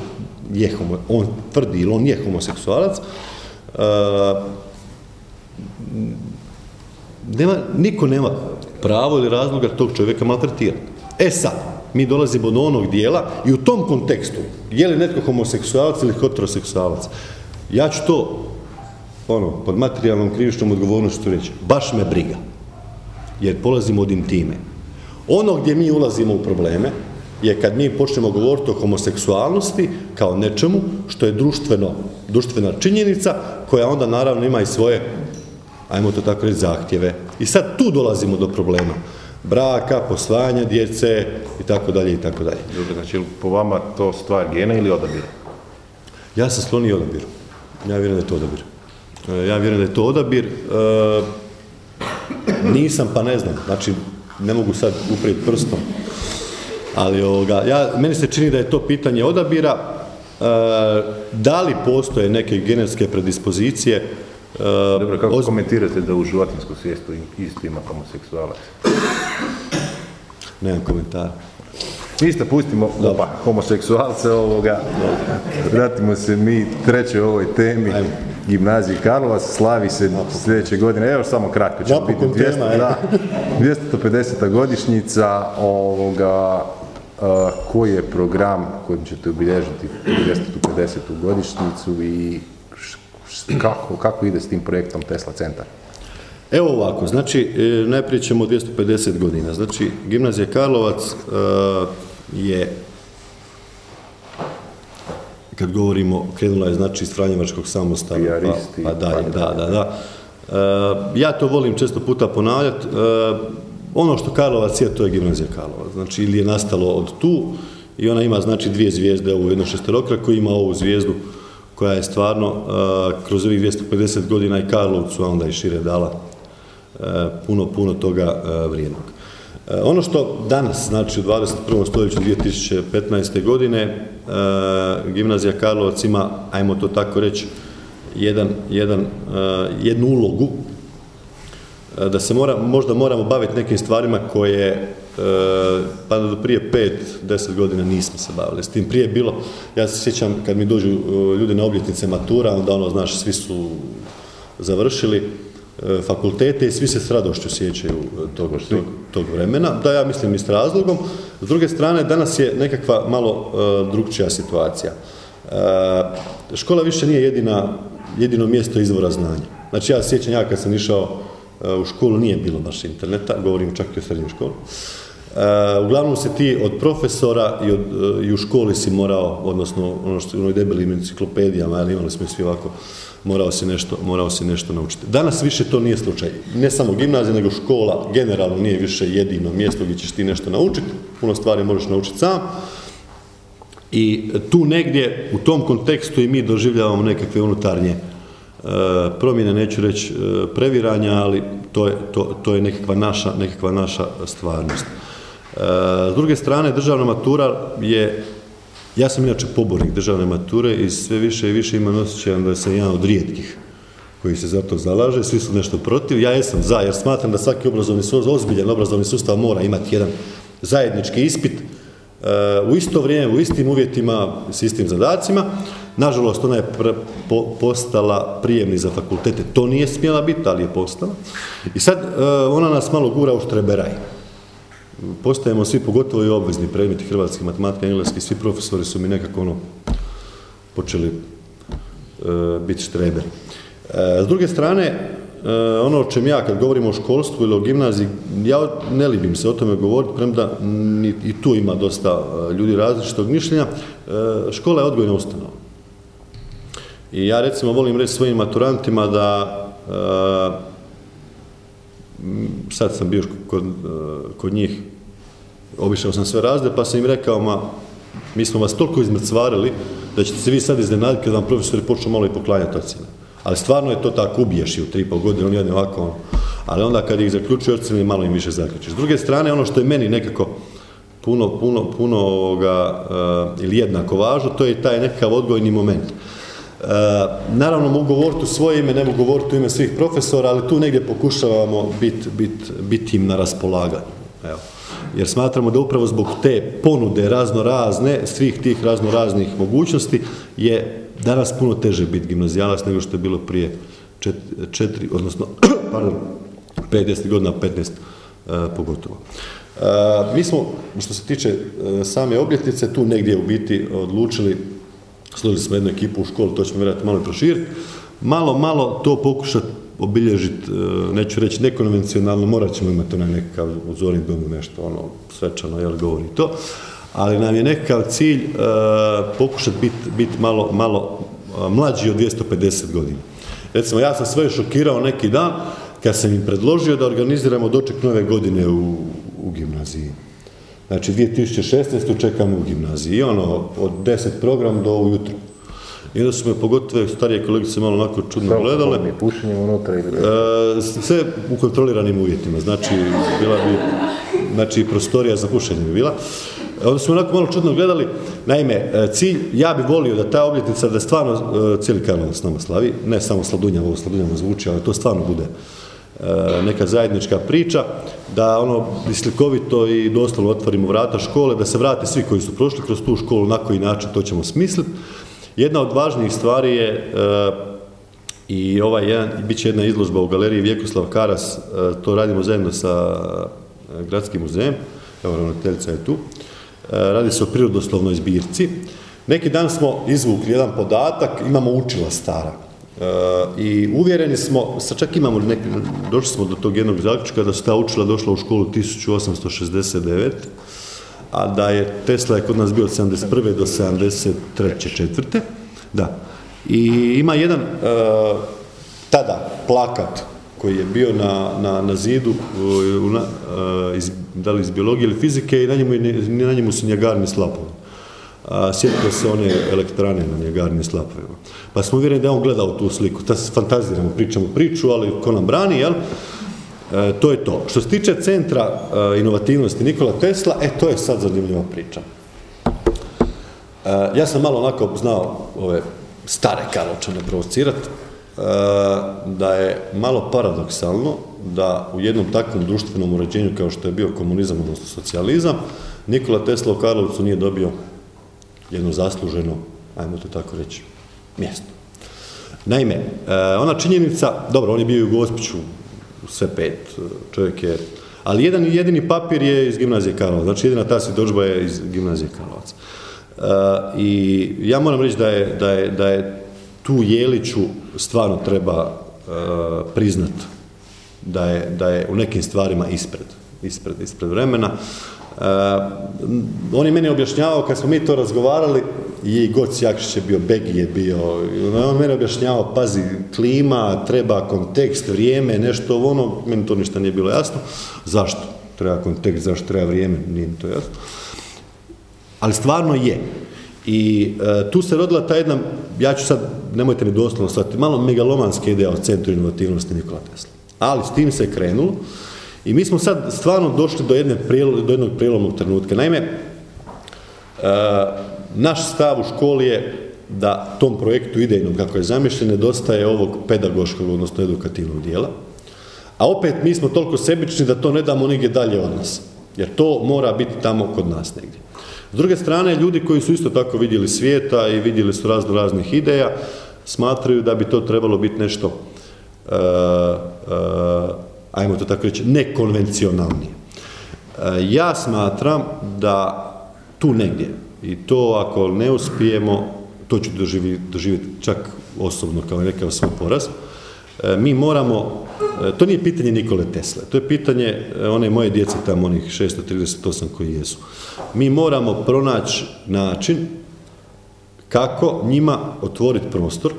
je homo, on tvrdi ili on je homoseksualac, nema, niko nema pravo ili razloga tog čovjeka maltretirati. E sad, mi dolazimo do onog dijela i u tom kontekstu, je li netko homoseksualac ili heteroseksualac, ja ću to, ono, pod materijalnom krivičnom odgovornošću reći, baš me briga. Jer polazimo od intime. Ono gdje mi ulazimo u probleme je kad mi počnemo govoriti o homoseksualnosti kao nečemu što je društveno, društvena činjenica koja onda naravno ima i svoje, ajmo to tako reći, zahtjeve. I sad tu dolazimo do problema braka, posvajanja djece i tako dalje i tako dalje. Dobro, znači po vama to stvar gena ili odabira? Ja sam skloni odabiru. Ja vjerujem da je to odabir. E, ja vjerujem da je to odabir. E, nisam pa ne znam, znači ne mogu sad uprijeti prstom. Ali ovoga, ja, meni se čini da je to pitanje odabira. E, da li postoje neke genetske predispozicije dobro, kako komentirate da u životinsku svijestu isto ima homoseksualac? Nemam komentara. Isto pustimo opa, homoseksualce ovoga. Vratimo se mi trećoj ovoj temi. Ajmo. Gimnaziji Karlovac, slavi se sljedeće godine, evo samo kratko će biti 200, da, 250. godišnjica ovoga, koji je program kojim ćete obilježiti 250. godišnjicu i kako, kako ide s tim projektom Tesla centar? Evo ovako, znači e, najprije ćemo 250 godina. Znači gimnazija Karlovac e, je kad govorimo, krenula je znači iz Franjevačkog samostava, pa, pa dalje, da, da, da. E, ja to volim često puta ponavljati. ono što Karlovac je, to je gimnazija Karlovac. Znači, ili je nastalo od tu i ona ima znači dvije zvijezde, ovu jedno šesterokra koji ima ovu zvijezdu koja je stvarno uh, kroz ovih 250 godina i Karlovcu, a onda i šire dala uh, puno, puno toga uh, vrijednog. Ono što danas, znači u 21. stoljeću 2015. godine, gimnazija Karlovac ima, ajmo to tako reći, jedan, jedan, jednu ulogu da se mora, možda moramo baviti nekim stvarima koje pa do prije pet, deset godina nismo se bavili s tim. Prije bilo, ja se sjećam kad mi dođu ljudi na obljetnice matura, onda ono, znaš, svi su završili e, fakultete i svi se s radošću sjećaju tog, tog, tog vremena. Da, ja mislim i s razlogom. S druge strane, danas je nekakva malo drugčija situacija. Škola više nije jedina, jedino mjesto izvora znanja. Znači, ja se sjećam, ja kad sam išao u školu nije bilo baš interneta, govorim čak i o srednjoj školi. Uh, uglavnom se ti od profesora i, od, uh, i u školi si morao, odnosno ono što u debelim enciklopedijama, ali imali smo svi ovako, morao si, nešto, morao si nešto naučiti. Danas više to nije slučaj. Ne samo gimnazija, nego škola generalno nije više jedino mjesto gdje ćeš ti nešto naučiti. Puno stvari možeš naučiti sam. I tu negdje, u tom kontekstu i mi doživljavamo nekakve unutarnje e, promjene, neću reći previranja, ali to je, to, to je nekakva, naša, nekakva naša stvarnost. S druge strane, državna matura je, ja sam inače pobornik državne mature i sve više i više imam osjećaj da sam jedan od rijetkih koji se za to zalaže, svi su nešto protiv, ja jesam za, jer smatram da svaki obrazovni sustav, ozbiljan obrazovni sustav mora imati jedan zajednički ispit e, u isto vrijeme, u istim uvjetima, s istim zadacima. Nažalost, ona je postala prijemni za fakultete. To nije smjela biti, ali je postala. I sad e, ona nas malo gura u štreberaj postajemo svi, pogotovo i obvezni predmeti hrvatski, matematika, engleski, svi profesori su mi nekako ono počeli e, biti štreberi. E, s druge strane, ono o čem ja kad govorim o školstvu ili o gimnaziji, ja ne libim se o tome govoriti, premda i tu ima dosta e, ljudi različitog mišljenja. E, škola je odgojna ustanova. I ja recimo volim reći svojim maturantima da sad sam bio kod, kod njih, obišao sam sve razde, pa sam im rekao, ma, mi smo vas toliko izmrcvarili, da ćete se vi sad iznenaditi kad vam profesori počnu malo i poklanjati ocjene. Ali stvarno je to tako, ubiješ i u tri pol godine, oni jedni ovako, ono. ali onda kad ih zaključuje ocjene, malo im više zaključiš. S druge strane, ono što je meni nekako puno, puno, puno ovoga, uh, ili jednako važno, to je taj nekakav odgojni moment. Uh, naravno mogu govoriti u svoje ime, ne mogu govoriti u ime svih profesora, ali tu negdje pokušavamo biti bit, bit im na raspolaganju. Evo jer smatramo da upravo zbog te ponude razno razne, svih tih razno raznih mogućnosti je danas puno teže biti gimnazijalac nego što je bilo prije četiri, odnosno, pardon, 50 godina, 15 uh, pogotovo. Uh, mi smo, što se tiče same obljetnice, tu negdje u biti odlučili, složili smo jednu ekipu u školu, to ćemo vjerojatno malo proširiti, malo, malo to pokušati obilježiti, e, neću reći nekonvencionalno, morat ćemo imati onaj nekakav uzorni dom, nešto ono svečano, jel govori to, ali nam je nekakav cilj uh, pokušati biti bit malo, malo uh, mlađi od 250 godina. Recimo, ja sam sve šokirao neki dan kad sam im predložio da organiziramo doček nove godine u, u gimnaziji. Znači, 2016. čekamo u gimnaziji i ono, od 10 program do ujutro. I onda su me pogotovo starije kolegice malo onako čudno gledale. Mi pušenjem unutra ili... E, sve u kontroliranim uvjetima, znači bila bi, znači prostorija za pušenje bi bila. Onda su me onako malo čudno gledali. Naime, e, cilj, ja bi volio da ta obljetnica, da stvarno e, cijeli s nama slavi, ne samo Sladunja, ovo Sladunjama zvuči, ali to stvarno bude neka zajednička priča, da ono slikovito i doslovno otvorimo vrata škole, da se vrate svi koji su prošli kroz tu školu, na koji način to ćemo smisliti, Jedna od važnijih stvari je e, i ovaj jedan, bit će jedna izložba u galeriji Vjekoslav Karas, e, to radimo zajedno sa e, Gradskim muzejem, evo ravnateljica je tu, radi se o prirodoslovnoj zbirci. Neki dan smo izvukli jedan podatak, imamo učila stara. I uvjereni smo, sad čak imamo neki, došli smo do tog jednog zaključka da su ta učila došla u školu 1869 a da je Tesla je kod nas bio od 71. do 73. četvrte. Da. I ima jedan uh, tada plakat koji je bio na, na, na zidu uh, iz, da li iz biologije ili fizike i na njemu, na njemu su njegarni slapovi. A, sjetite se one elektrane na njegarnim slapovima. Pa smo uvjereni da je on gledao tu sliku. Ta se fantaziramo, pričamo priču, ali ko nam brani, jel? E, to je to. Što se tiče centra e, inovativnosti Nikola Tesla, e, to je sad zanimljiva priča. E, ja sam malo onako znao ove stare Karlovčane provocirati, e, da je malo paradoksalno da u jednom takvom društvenom uređenju kao što je bio komunizam, odnosno socijalizam, Nikola Tesla u Karlovcu nije dobio jedno zasluženo, ajmo to tako reći, mjesto. Naime, e, ona činjenica, dobro, on je bio u Gospiću sve pet, čovjek je, ali jedan jedini papir je iz gimnazije Karlovac, znači jedina ta svjedočba je iz gimnazije Karlovac. Uh, I ja moram reći da je, da je, da je tu Jeliću stvarno treba priznat da je, da je u nekim stvarima ispred, ispred, ispred vremena. Uh, on je meni objašnjavao, kad smo mi to razgovarali, i Goc Jakšić je bio, Begi je bio, on meni objašnjavao, pazi, klima, treba kontekst, vrijeme, nešto ono, meni to ništa nije bilo jasno. Zašto? Treba kontekst, zašto treba vrijeme, nije mi to jasno. Ali stvarno je. I e, tu se rodila ta jedna, ja ću sad, nemojte mi doslovno shvatiti, malo megalomanska ideja o centru inovativnosti Nikola Tesla. Ali s tim se krenulo i mi smo sad stvarno došli do, jedne do jednog prijelomnog trenutka. Naime, e, naš stav u školi je da tom projektu idejnom kako je zamišljen nedostaje ovog pedagoškog, odnosno edukativnog dijela. A opet mi smo toliko sebični da to ne damo nigdje dalje od nas. Jer to mora biti tamo kod nas negdje. S druge strane, ljudi koji su isto tako vidjeli svijeta i vidjeli su razno raznih ideja, smatraju da bi to trebalo biti nešto, uh, uh, ajmo to tako reći, nekonvencionalnije. Uh, ja smatram da tu negdje, i to ako ne uspijemo, to ću doživjeti, doživjeti čak osobno kao nekakav svoj poraz, E, mi moramo, e, to nije pitanje Nikole Tesle, to je pitanje e, one moje djece tamo, onih 638 koji jesu. Mi moramo pronaći način kako njima otvoriti prostor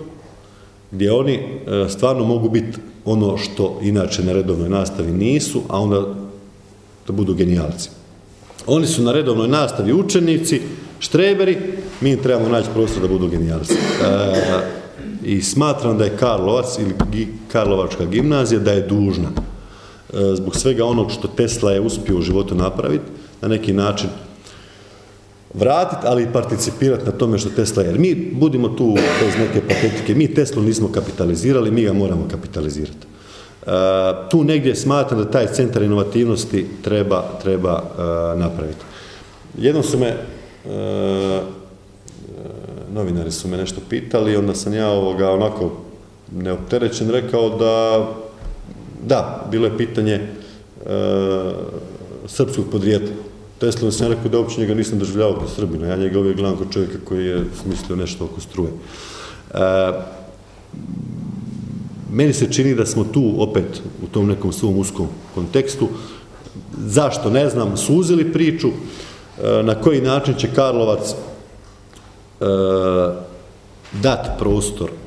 gdje oni stvarno mogu biti ono što inače na redovnoj nastavi nisu, a onda da budu genijalci. Oni su na redovnoj nastavi učenici, štreberi, mi im trebamo naći prostor da budu genijalci. I smatram da je Karlovac ili Karlovačka gimnazija da je dužna e, zbog svega onog što Tesla je uspio u životu napraviti, na neki način vratiti, ali i participirati na tome što Tesla je. Jer mi budimo tu bez neke patetike, mi Teslu nismo kapitalizirali, mi ga moramo kapitalizirati. E, tu negdje smatram da taj centar inovativnosti treba, treba e, napraviti. Jednom su me novinari su me nešto pitali, onda sam ja ovoga onako neopterećen rekao da da, bilo je pitanje e, srpskog podrijetla. Tesla sam rekao da uopće njega nisam doživljavao kao Srbina, ja njega uvijek gledam kao čovjeka koji je smislio nešto oko struje. E, meni se čini da smo tu opet u tom nekom svom uskom kontekstu. Zašto? Ne znam, suzili priču, e, na koji način će Karlovac dat prostor E,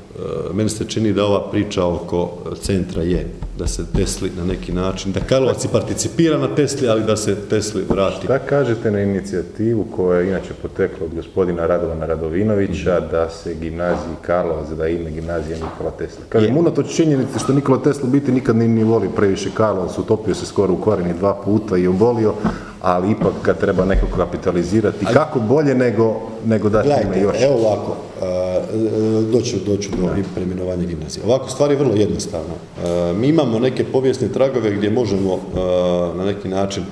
meni se čini da ova priča oko centra je da se Tesli na neki način, da Karlovac i participira na Tesli, ali da se Tesli vrati. Šta kažete na inicijativu koja je inače potekla od gospodina Radovana Radovinovića mhm. da se gimnaziji Karlovac da ime gimnazija Nikola Tesla? Kažem, unatoč činjenici što Nikola Tesla biti nikad ni, voli previše Karlovac, utopio se skoro u korijeni dva puta i obolio, ali ipak kad treba nekog kapitalizirati, kako bolje nego, nego dati ime još? Evo ovako, doću, doću do preimenovanja gimnazije. Ovako, stvar je vrlo jednostavna. Mi imamo neke povijesne tragove gdje možemo na neki način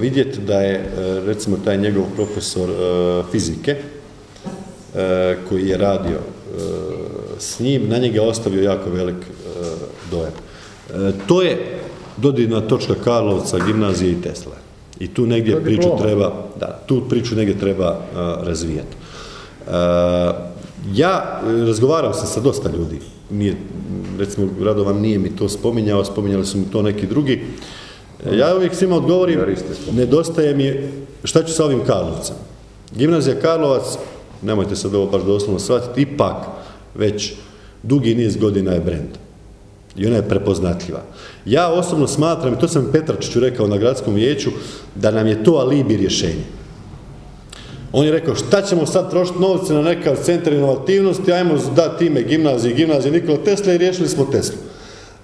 vidjeti da je, recimo, taj njegov profesor fizike, koji je radio s njim, na njega ostavio jako velik dojam. To je dodirna točka Karlovca, gimnazije i Tesla. I tu negdje priču treba, da, tu priču negdje treba razvijati. ja razgovarao sam sa dosta ljudi, nije, recimo Radovan nije mi to spominjao, spominjali su mi to neki drugi. Ja uvijek svima odgovorim, nedostaje mi, šta ću sa ovim Karlovcem? Gimnazija Karlovac, nemojte sad ovo baš doslovno shvatiti, ipak već dugi niz godina je brend i ona je prepoznatljiva. Ja osobno smatram, i to sam Petračiću rekao na gradskom vijeću, da nam je to alibi rješenje. On je rekao šta ćemo sad trošiti novce na nekav centar inovativnosti, ajmo dati ime gimnazije, gimnazije Nikola Tesla i riješili smo Teslu.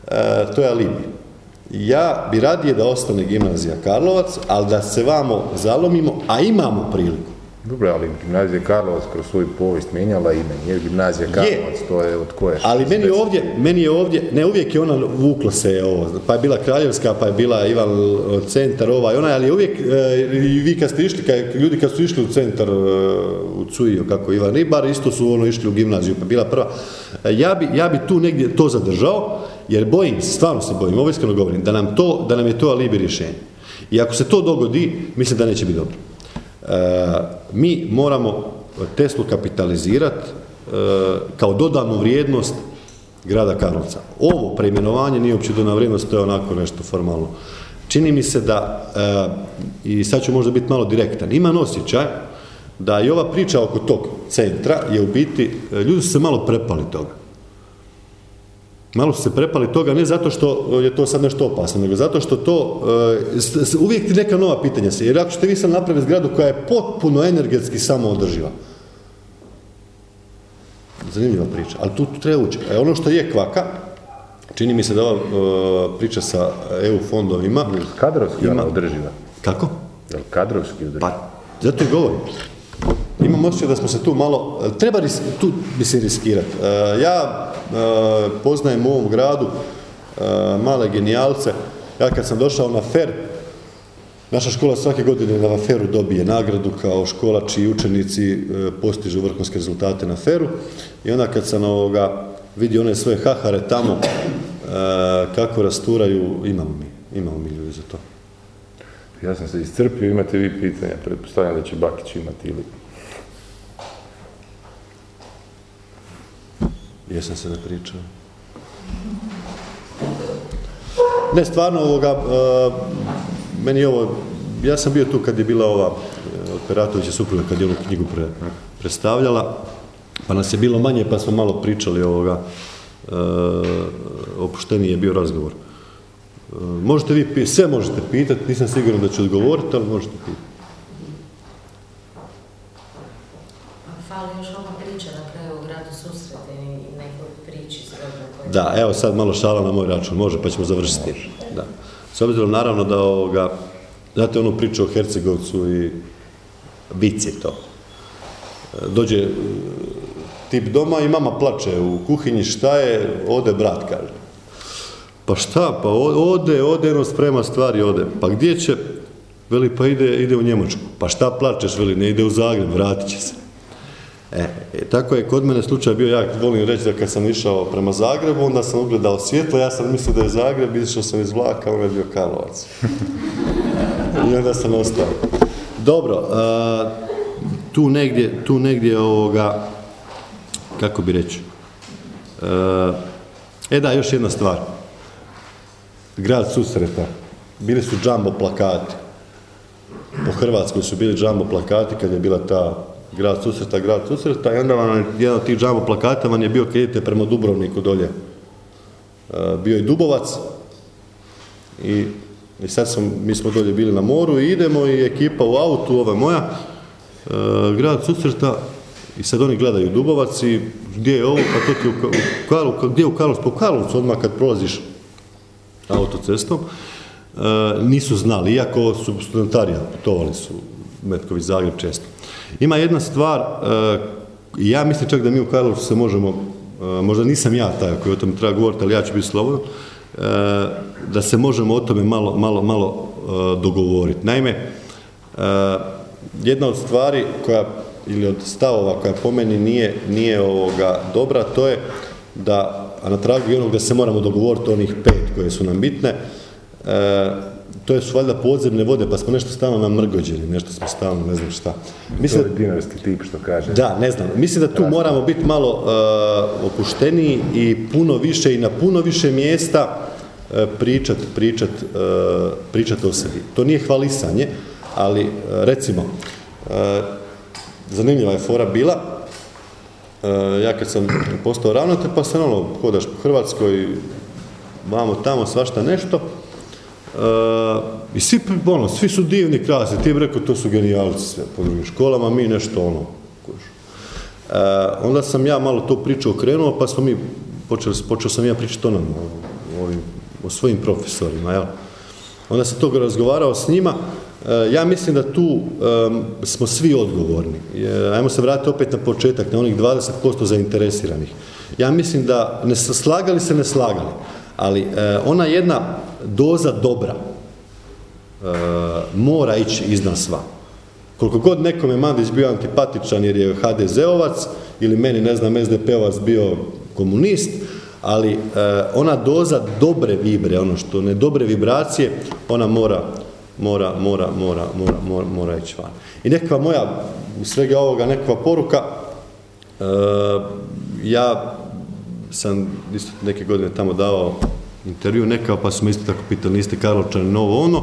E, to je alibi. Ja bi radije da ostane gimnazija Karlovac, ali da se vamo zalomimo, a imamo priliku. Dobro, ali gimnazija Karlovac kroz svoju povijest mijenjala ime, nije gimnazija Karlovac, to je od koje? Ali meni je ovdje, meni je ovdje, ne uvijek je ona vukla se ovo, pa je bila Kraljevska, pa je bila Ivan centar ovaj, ona, ali uvijek, e, i vi kad ste išli, ljudi kad su išli u centar e, u Cujio, kako Ivan Ribar, isto su ono išli u gimnaziju, pa bila prva. E, ja bi, ja bi tu negdje to zadržao, jer bojim se, stvarno se bojim, ovo iskreno govorim, da nam, to, da nam je to alibi rješenje. I ako se to dogodi, mislim da neće biti dobro. Mi moramo Teslu kapitalizirati e, kao dodanu vrijednost grada Karlovca. Ovo preimenovanje nije uopće dodana vrijednost, to je onako nešto formalno. Čini mi se da, e, i sad ću možda biti malo direktan, imam osjećaj da i ova priča oko tog centra je u biti, e, ljudi su se malo prepali toga. Malo su se prepali toga, ne zato što je to sad nešto opasno, nego zato što to, e, uvijek ti neka nova pitanja se, jer ako ćete vi sad napraviti zgradu koja je potpuno energetski samoodrživa, zanimljiva priča, ali tu, treba ući. E, ono što je kvaka, čini mi se da ova e, priča sa EU fondovima... Kadrovski ima, održiva. Kako? Kadrovski održiva? Pa, zato i govorim. Imam osjećaj da smo se tu malo, treba tu bi se riskirati. Ja Eh, poznajem u ovom gradu male genijalce. Ja kad sam došao na FER, naša škola svake godine na FER-u dobije nagradu kao škola čiji učenici postižu vrhunske rezultate na FER-u i onda kad sam ovoga vidio one svoje hahare tamo kako rasturaju, imamo mi, imamo mi ljudi za to. Ja sam se iscrpio, imate vi pitanja, pretpostavljam da će Bakić imati ili... Jesam se napričao. Ne, stvarno ovoga, uh, meni ovo, ja sam bio tu kad je bila ova e, operatovića supruga, kad je ovu knjigu predstavljala, pa nas je bilo manje, pa smo malo pričali ovoga, uh, opušteniji je bio razgovor. E, možete vi, sve možete pitati, nisam siguran da ću odgovoriti, ali možete pitati. Fali još ova priča na kraju o gradu susrete i nekoj priči zgodnoj koja... Da, evo sad malo šala na moj račun, može, pa ćemo završiti. Da. S obzirom naravno da ovoga, znate onu priču o Hercegovcu i vic je to. E, Dođe e, tip doma i mama plače u kuhinji, šta je, ode brat, kaže. Pa šta, pa ode, ode, ono sprema stvari, ode. Pa gdje će? Veli, pa ide, ide u Njemačku. Pa šta plačeš, veli, ne ide u Zagreb, vratit će se. E, e, tako je kod mene slučaj bio, ja volim reći da kad sam išao prema Zagrebu, onda sam ugledao svjetlo, ja sam mislio da je Zagreb, izišao sam iz vlaka, ono je bio Karlovac. I onda sam ostao. Dobro, a, tu negdje, tu negdje ovoga, kako bi reći, e, e da, još jedna stvar. Grad susreta, bili su džambo plakati. Po Hrvatskoj su bili džambo plakati kad je bila ta grad susreta, grad susreta i onda vam je jedan od tih džambo plakata vam je bio kad idete prema Dubrovniku dolje. E, Bio je Dubovac i, i sad sam, mi smo dolje bili na moru i idemo i ekipa u autu, ova moja, e, grad susreta i sad oni gledaju Dubovac i gdje je ovo, pa to ti je u, u gdje je u Karlovcu, po Karlovcu odmah kad prolaziš autocestom, e, nisu znali, iako su studentarija, putovali su Metković Zagreb često. Ima jedna stvar, e, ja mislim čak da mi u Karlovcu se možemo, e, možda nisam ja taj koji o tome treba govoriti, ali ja ću biti slobodan, da se možemo o tome malo, malo, malo dogovoriti. Naime, jedna od stvari koja, ili od stavova koja po meni nije, nije ovoga dobra, to je da, a na tragu i onog da se moramo dogovoriti o onih pet koje su nam bitne, e, to su valjda podzemne vode, pa smo nešto stalno namrgođeni, nešto smo stalno, ne znam šta. Mislim, To je dinarski tip što kaže. da, ne znam. Mislim da tu moramo biti malo uh, opušteniji i puno više i na puno više mjesta uh, pričat, pričat, uh, pričat o sebi. To nije hvalisanje, ali recimo, zanimljiva je fora bila, ja kad sam postao ravnatelj, pa sam ono, hodaš po Hrvatskoj, vamo tamo, svašta nešto, Uh, I svi, ono, svi su divni, krasni, ti bi rekao, to su genijalci sve po drugim školama, mi nešto ono. Uh, onda sam ja malo to priču okrenuo, pa smo mi, počeli, počeo sam ja pričati o nam, o, ovim, o svojim profesorima, jel? Onda sam toga razgovarao s njima, ja mislim da tu smo svi odgovorni. Ajmo se vratiti opet na početak, na onih 20% zainteresiranih. Ja mislim da ne slagali se, ne slagali, ali uh, ona jedna doza dobra uh, mora ići iznad sva. Koliko god nekome Mandić bio antipatičan jer je HDZ-ovac ili meni, ne znam, SDP-ovac bio komunist, ali ona doza dobre vibre, ono što ne dobre vibracije, ona mora, mora, mora, mora, mora, mora, mora ići van. I nekakva moja, u svega ovoga, nekakva poruka, uh, ja sam isto neke godine tamo davao intervju neka, pa su isto tako pitali, niste Karlovčanin ovo ono,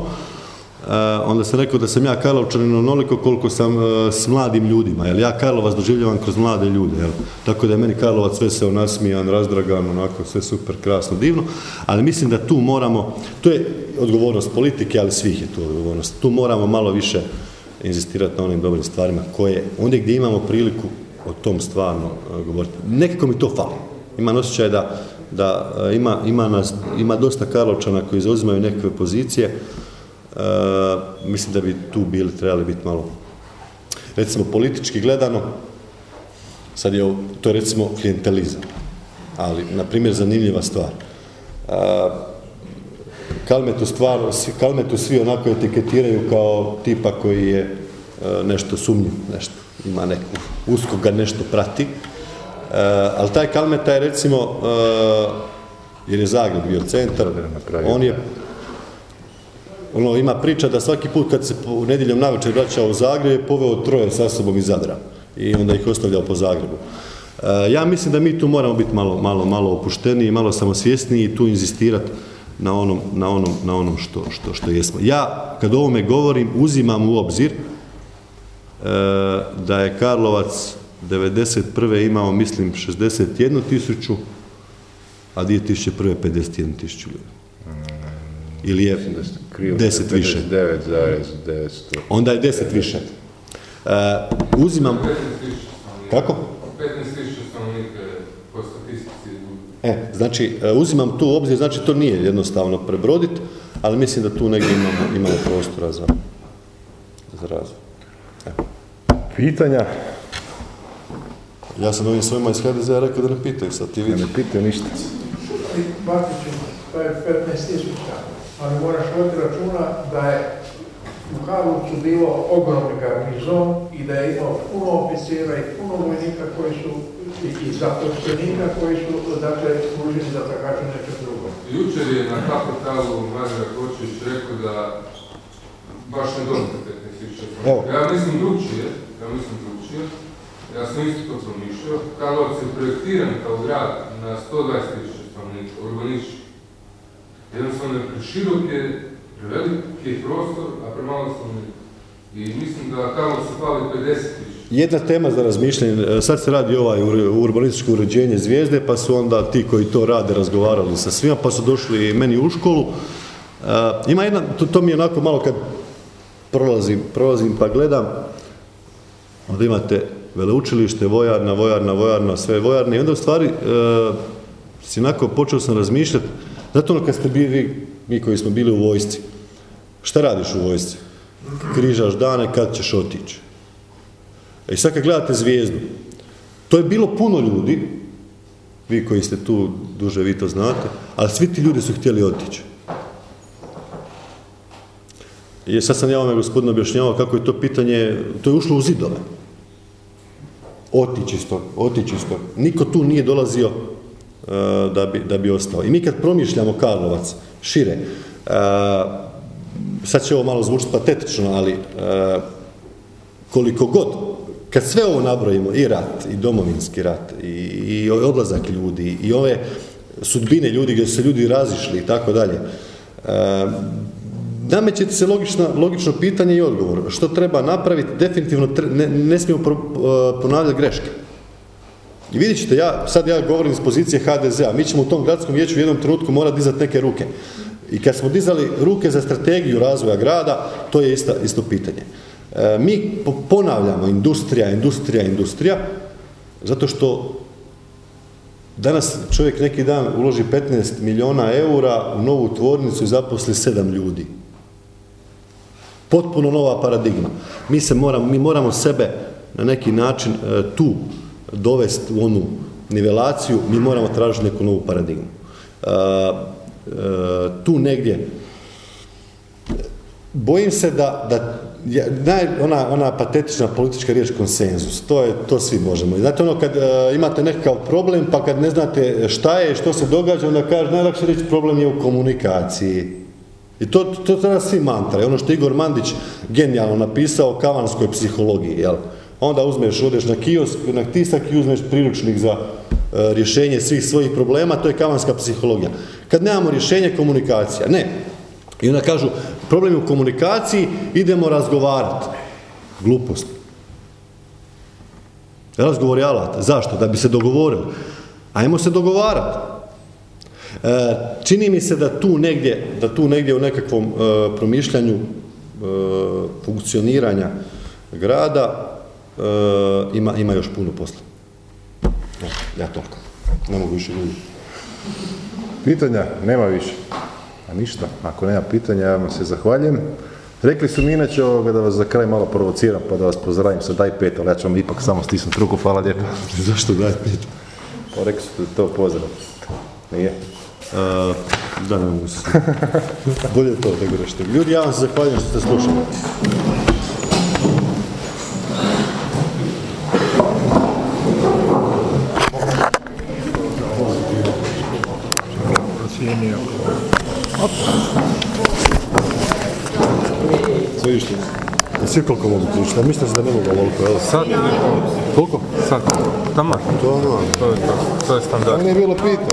onda sam rekao da sam ja Karlovčanin onoliko koliko sam uh, s mladim ljudima, jer ja Karlovac doživljavam kroz mlade ljude, jel? tako da je meni Karlovac sve se nasmijan, razdragan, onako sve super, krasno, divno, ali mislim da tu moramo, to je odgovornost politike, ali svih je tu odgovornost, tu moramo malo više inzistirati na onim dobrim stvarima koje, ondje gdje imamo priliku o tom stvarno uh, govoriti. Nekako mi to fali. Imam osjećaj da, da ima, ima, nas, ima dosta Karlovčana koji zauzimaju nekakve pozicije, mislim da bi tu bili, trebali biti malo, recimo politički gledano, sad je, to je recimo klijentelizam, ali, na primjer, zanimljiva stvar. Uh, Kalmetu, stvar, Kalmetu svi onako etiketiraju kao tipa koji je uh, nešto sumnjiv, nešto, ima neku, usko ga nešto prati, ali taj Kalmeta je recimo, jer je Zagreb bio centar, on je ono, ima priča da svaki put kad se po- nedjeljom navečer vraćao u Zagreb je poveo troje sa sobom iz Zadra i onda ih ostavljao po Zagrebu. E, ja mislim da mi tu moramo biti malo, malo, malo opušteniji, malo samosvjesniji i tu inzistirati na onom, na onom, na onom što, što, što jesmo. Ja, kad o ovome govorim, uzimam u obzir e, da je Karlovac 91. imao, mislim, 61 tisuću, a 2001. 51 tisuću ljudi. Ili je. 10 više. 59,900. Onda je 10 više. E, uzimam... 15 tisuća stanovnika. Kako? 15 tisuća stanovnika je po statistici. E, znači, e, uzimam tu obzir, znači to nije jednostavno prebrodit, ali mislim da tu negdje imamo, imamo prostora za, za razvoj. Pitanja? Ja sam ovim svojima iz HDZ-a rekao da ne pitaju, sad ti Ja vidiš. ne pitaju ništa. Batiću, to je 15 tisuća, ali moraš voditi računa da je u Karlovcu bilo ogromni garnizon i da je imao puno oficira i puno vojnika koji su i, zaposlenika koji su, dakle, služili za tragače nečeg drugog. Jučer je na kapitalu Marija Kočić rekao da baš ne dolazi 15 tisuća Evo. stanovnika. Ja mislim drugčije, ja mislim drugčije. Ja sam isto to promišljao. Karlovac je projektiran kao grad na 120 tisuća stanovnika, urbanistički. Jednostavno je preširok je, prevelik je prostor, a premalo stanovnika. I mislim da Karlovcu fali 50 tisuća. Jedna tema za razmišljanje, e, sad se radi ovaj ur- urbanističko uređenje zvijezde, pa su onda ti koji to rade razgovarali sa svima, pa su došli i meni u školu. E, ima jedna, to, mi je onako malo kad prolazim, prolazim pa gledam, onda imate veleučilište, vojarna, vojarna, vojarna, sve vojarne i onda u stvari e, si onako počeo sam razmišljati, zato kad ste bili, mi koji smo bili u vojsci, šta radiš u vojsci? Križaš dane kad ćeš otići. E I sad kad gledate zvijezdu, to je bilo puno ljudi, vi koji ste tu duže, vi to znate, ali svi ti ljudi su htjeli otići. I sad sam ja ovome gospodinu objašnjavao kako je to pitanje, to je ušlo u zidove. Otići isto, otići isto. Niko tu nije dolazio da, bi, da bi ostao. I mi kad promišljamo Karlovac, šire, e, sad će ovo malo zvučiti patetično, ali e, koliko god, kad sve ovo nabrojimo, i rat, i domovinski rat, i, i odlazak ljudi, i ove sudbine ljudi gdje su se ljudi razišli i tako dalje, e, nameće ti se logično, logično pitanje i odgovor. Što treba napraviti? Definitivno ne, ne smijemo e, ponavljati greške. I vidjet ćete, ja, sad ja govorim iz pozicije HDZ-a, mi ćemo u tom gradskom vijeću u jednom trenutku morati dizati neke ruke. I kad smo dizali ruke za strategiju razvoja grada, to je isto, isto pitanje. E, mi po- ponavljamo industrija, industrija, industrija, zato što danas čovjek neki dan uloži 15 milijuna eura u novu tvornicu i zaposli 7 ljudi. Potpuno nova paradigma. Mi se moramo, mi moramo sebe na neki način e, tu dovesti u onu nivelaciju, mi moramo tražiti neku novu paradigmu. E, e, tu negdje bojim se da, da naj, ona, ona patetična politička riječ konsenzus, to, je, to svi možemo. Znate ono kad e, imate nekakav problem pa kad ne znate šta je, što se događa, onda kaže najlakše reći problem je u komunikaciji. I to, to treba svi mantra. I ono što Igor Mandić genijalno napisao o kavanskoj psihologiji, jel? Onda uzmeš, odeš na kiosk, na tisak i uzmeš priručnik za e, rješenje svih svojih problema, to je kavanska psihologija. Kad nemamo rješenje, komunikacija. Ne. I onda kažu, problem je u komunikaciji, idemo razgovarati. Glupost. Razgovor je alat. Zašto? Da bi se dogovorili. Ajmo se dogovarati. E, čini mi se da tu negdje, da tu negdje u nekakvom e, promišljanju e, funkcioniranja grada ima, ima još puno posla. Evo, ja toliko. Ne mogu više ljudi. Pitanja? Nema više. A ništa, ako nema pitanja, ja vam se zahvaljujem. Rekli su mi inače ovoga da vas za kraj malo provociram, pa da vas pozdravim sa daj pet, ali ja ću vam ipak samo stisnuti ruku, hvala lijepo. Zašto daj pet? Pa rekli su da to pozdrav. Nije? E, da, ne mogu se. Bolje to nego nešto. Ljudi, ja vam se zahvaljujem što ste slušali. Svi koliko mogu pričati, a pa mislite da ne mogu ovoliko, jel? Sat ili Koliko? sad. Tamo. To je ono. To je to. Je standard. Ali je bilo pita.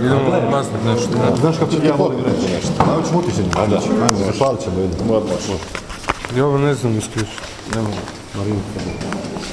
Idemo maznat nešto. Znaš kako ja volim reći nešto? Ajmo ćemo otići njima. Ajde. Ajmo, hvalit ćemo Ja ovo ne znam isključiti. Ne mogu. Marinka.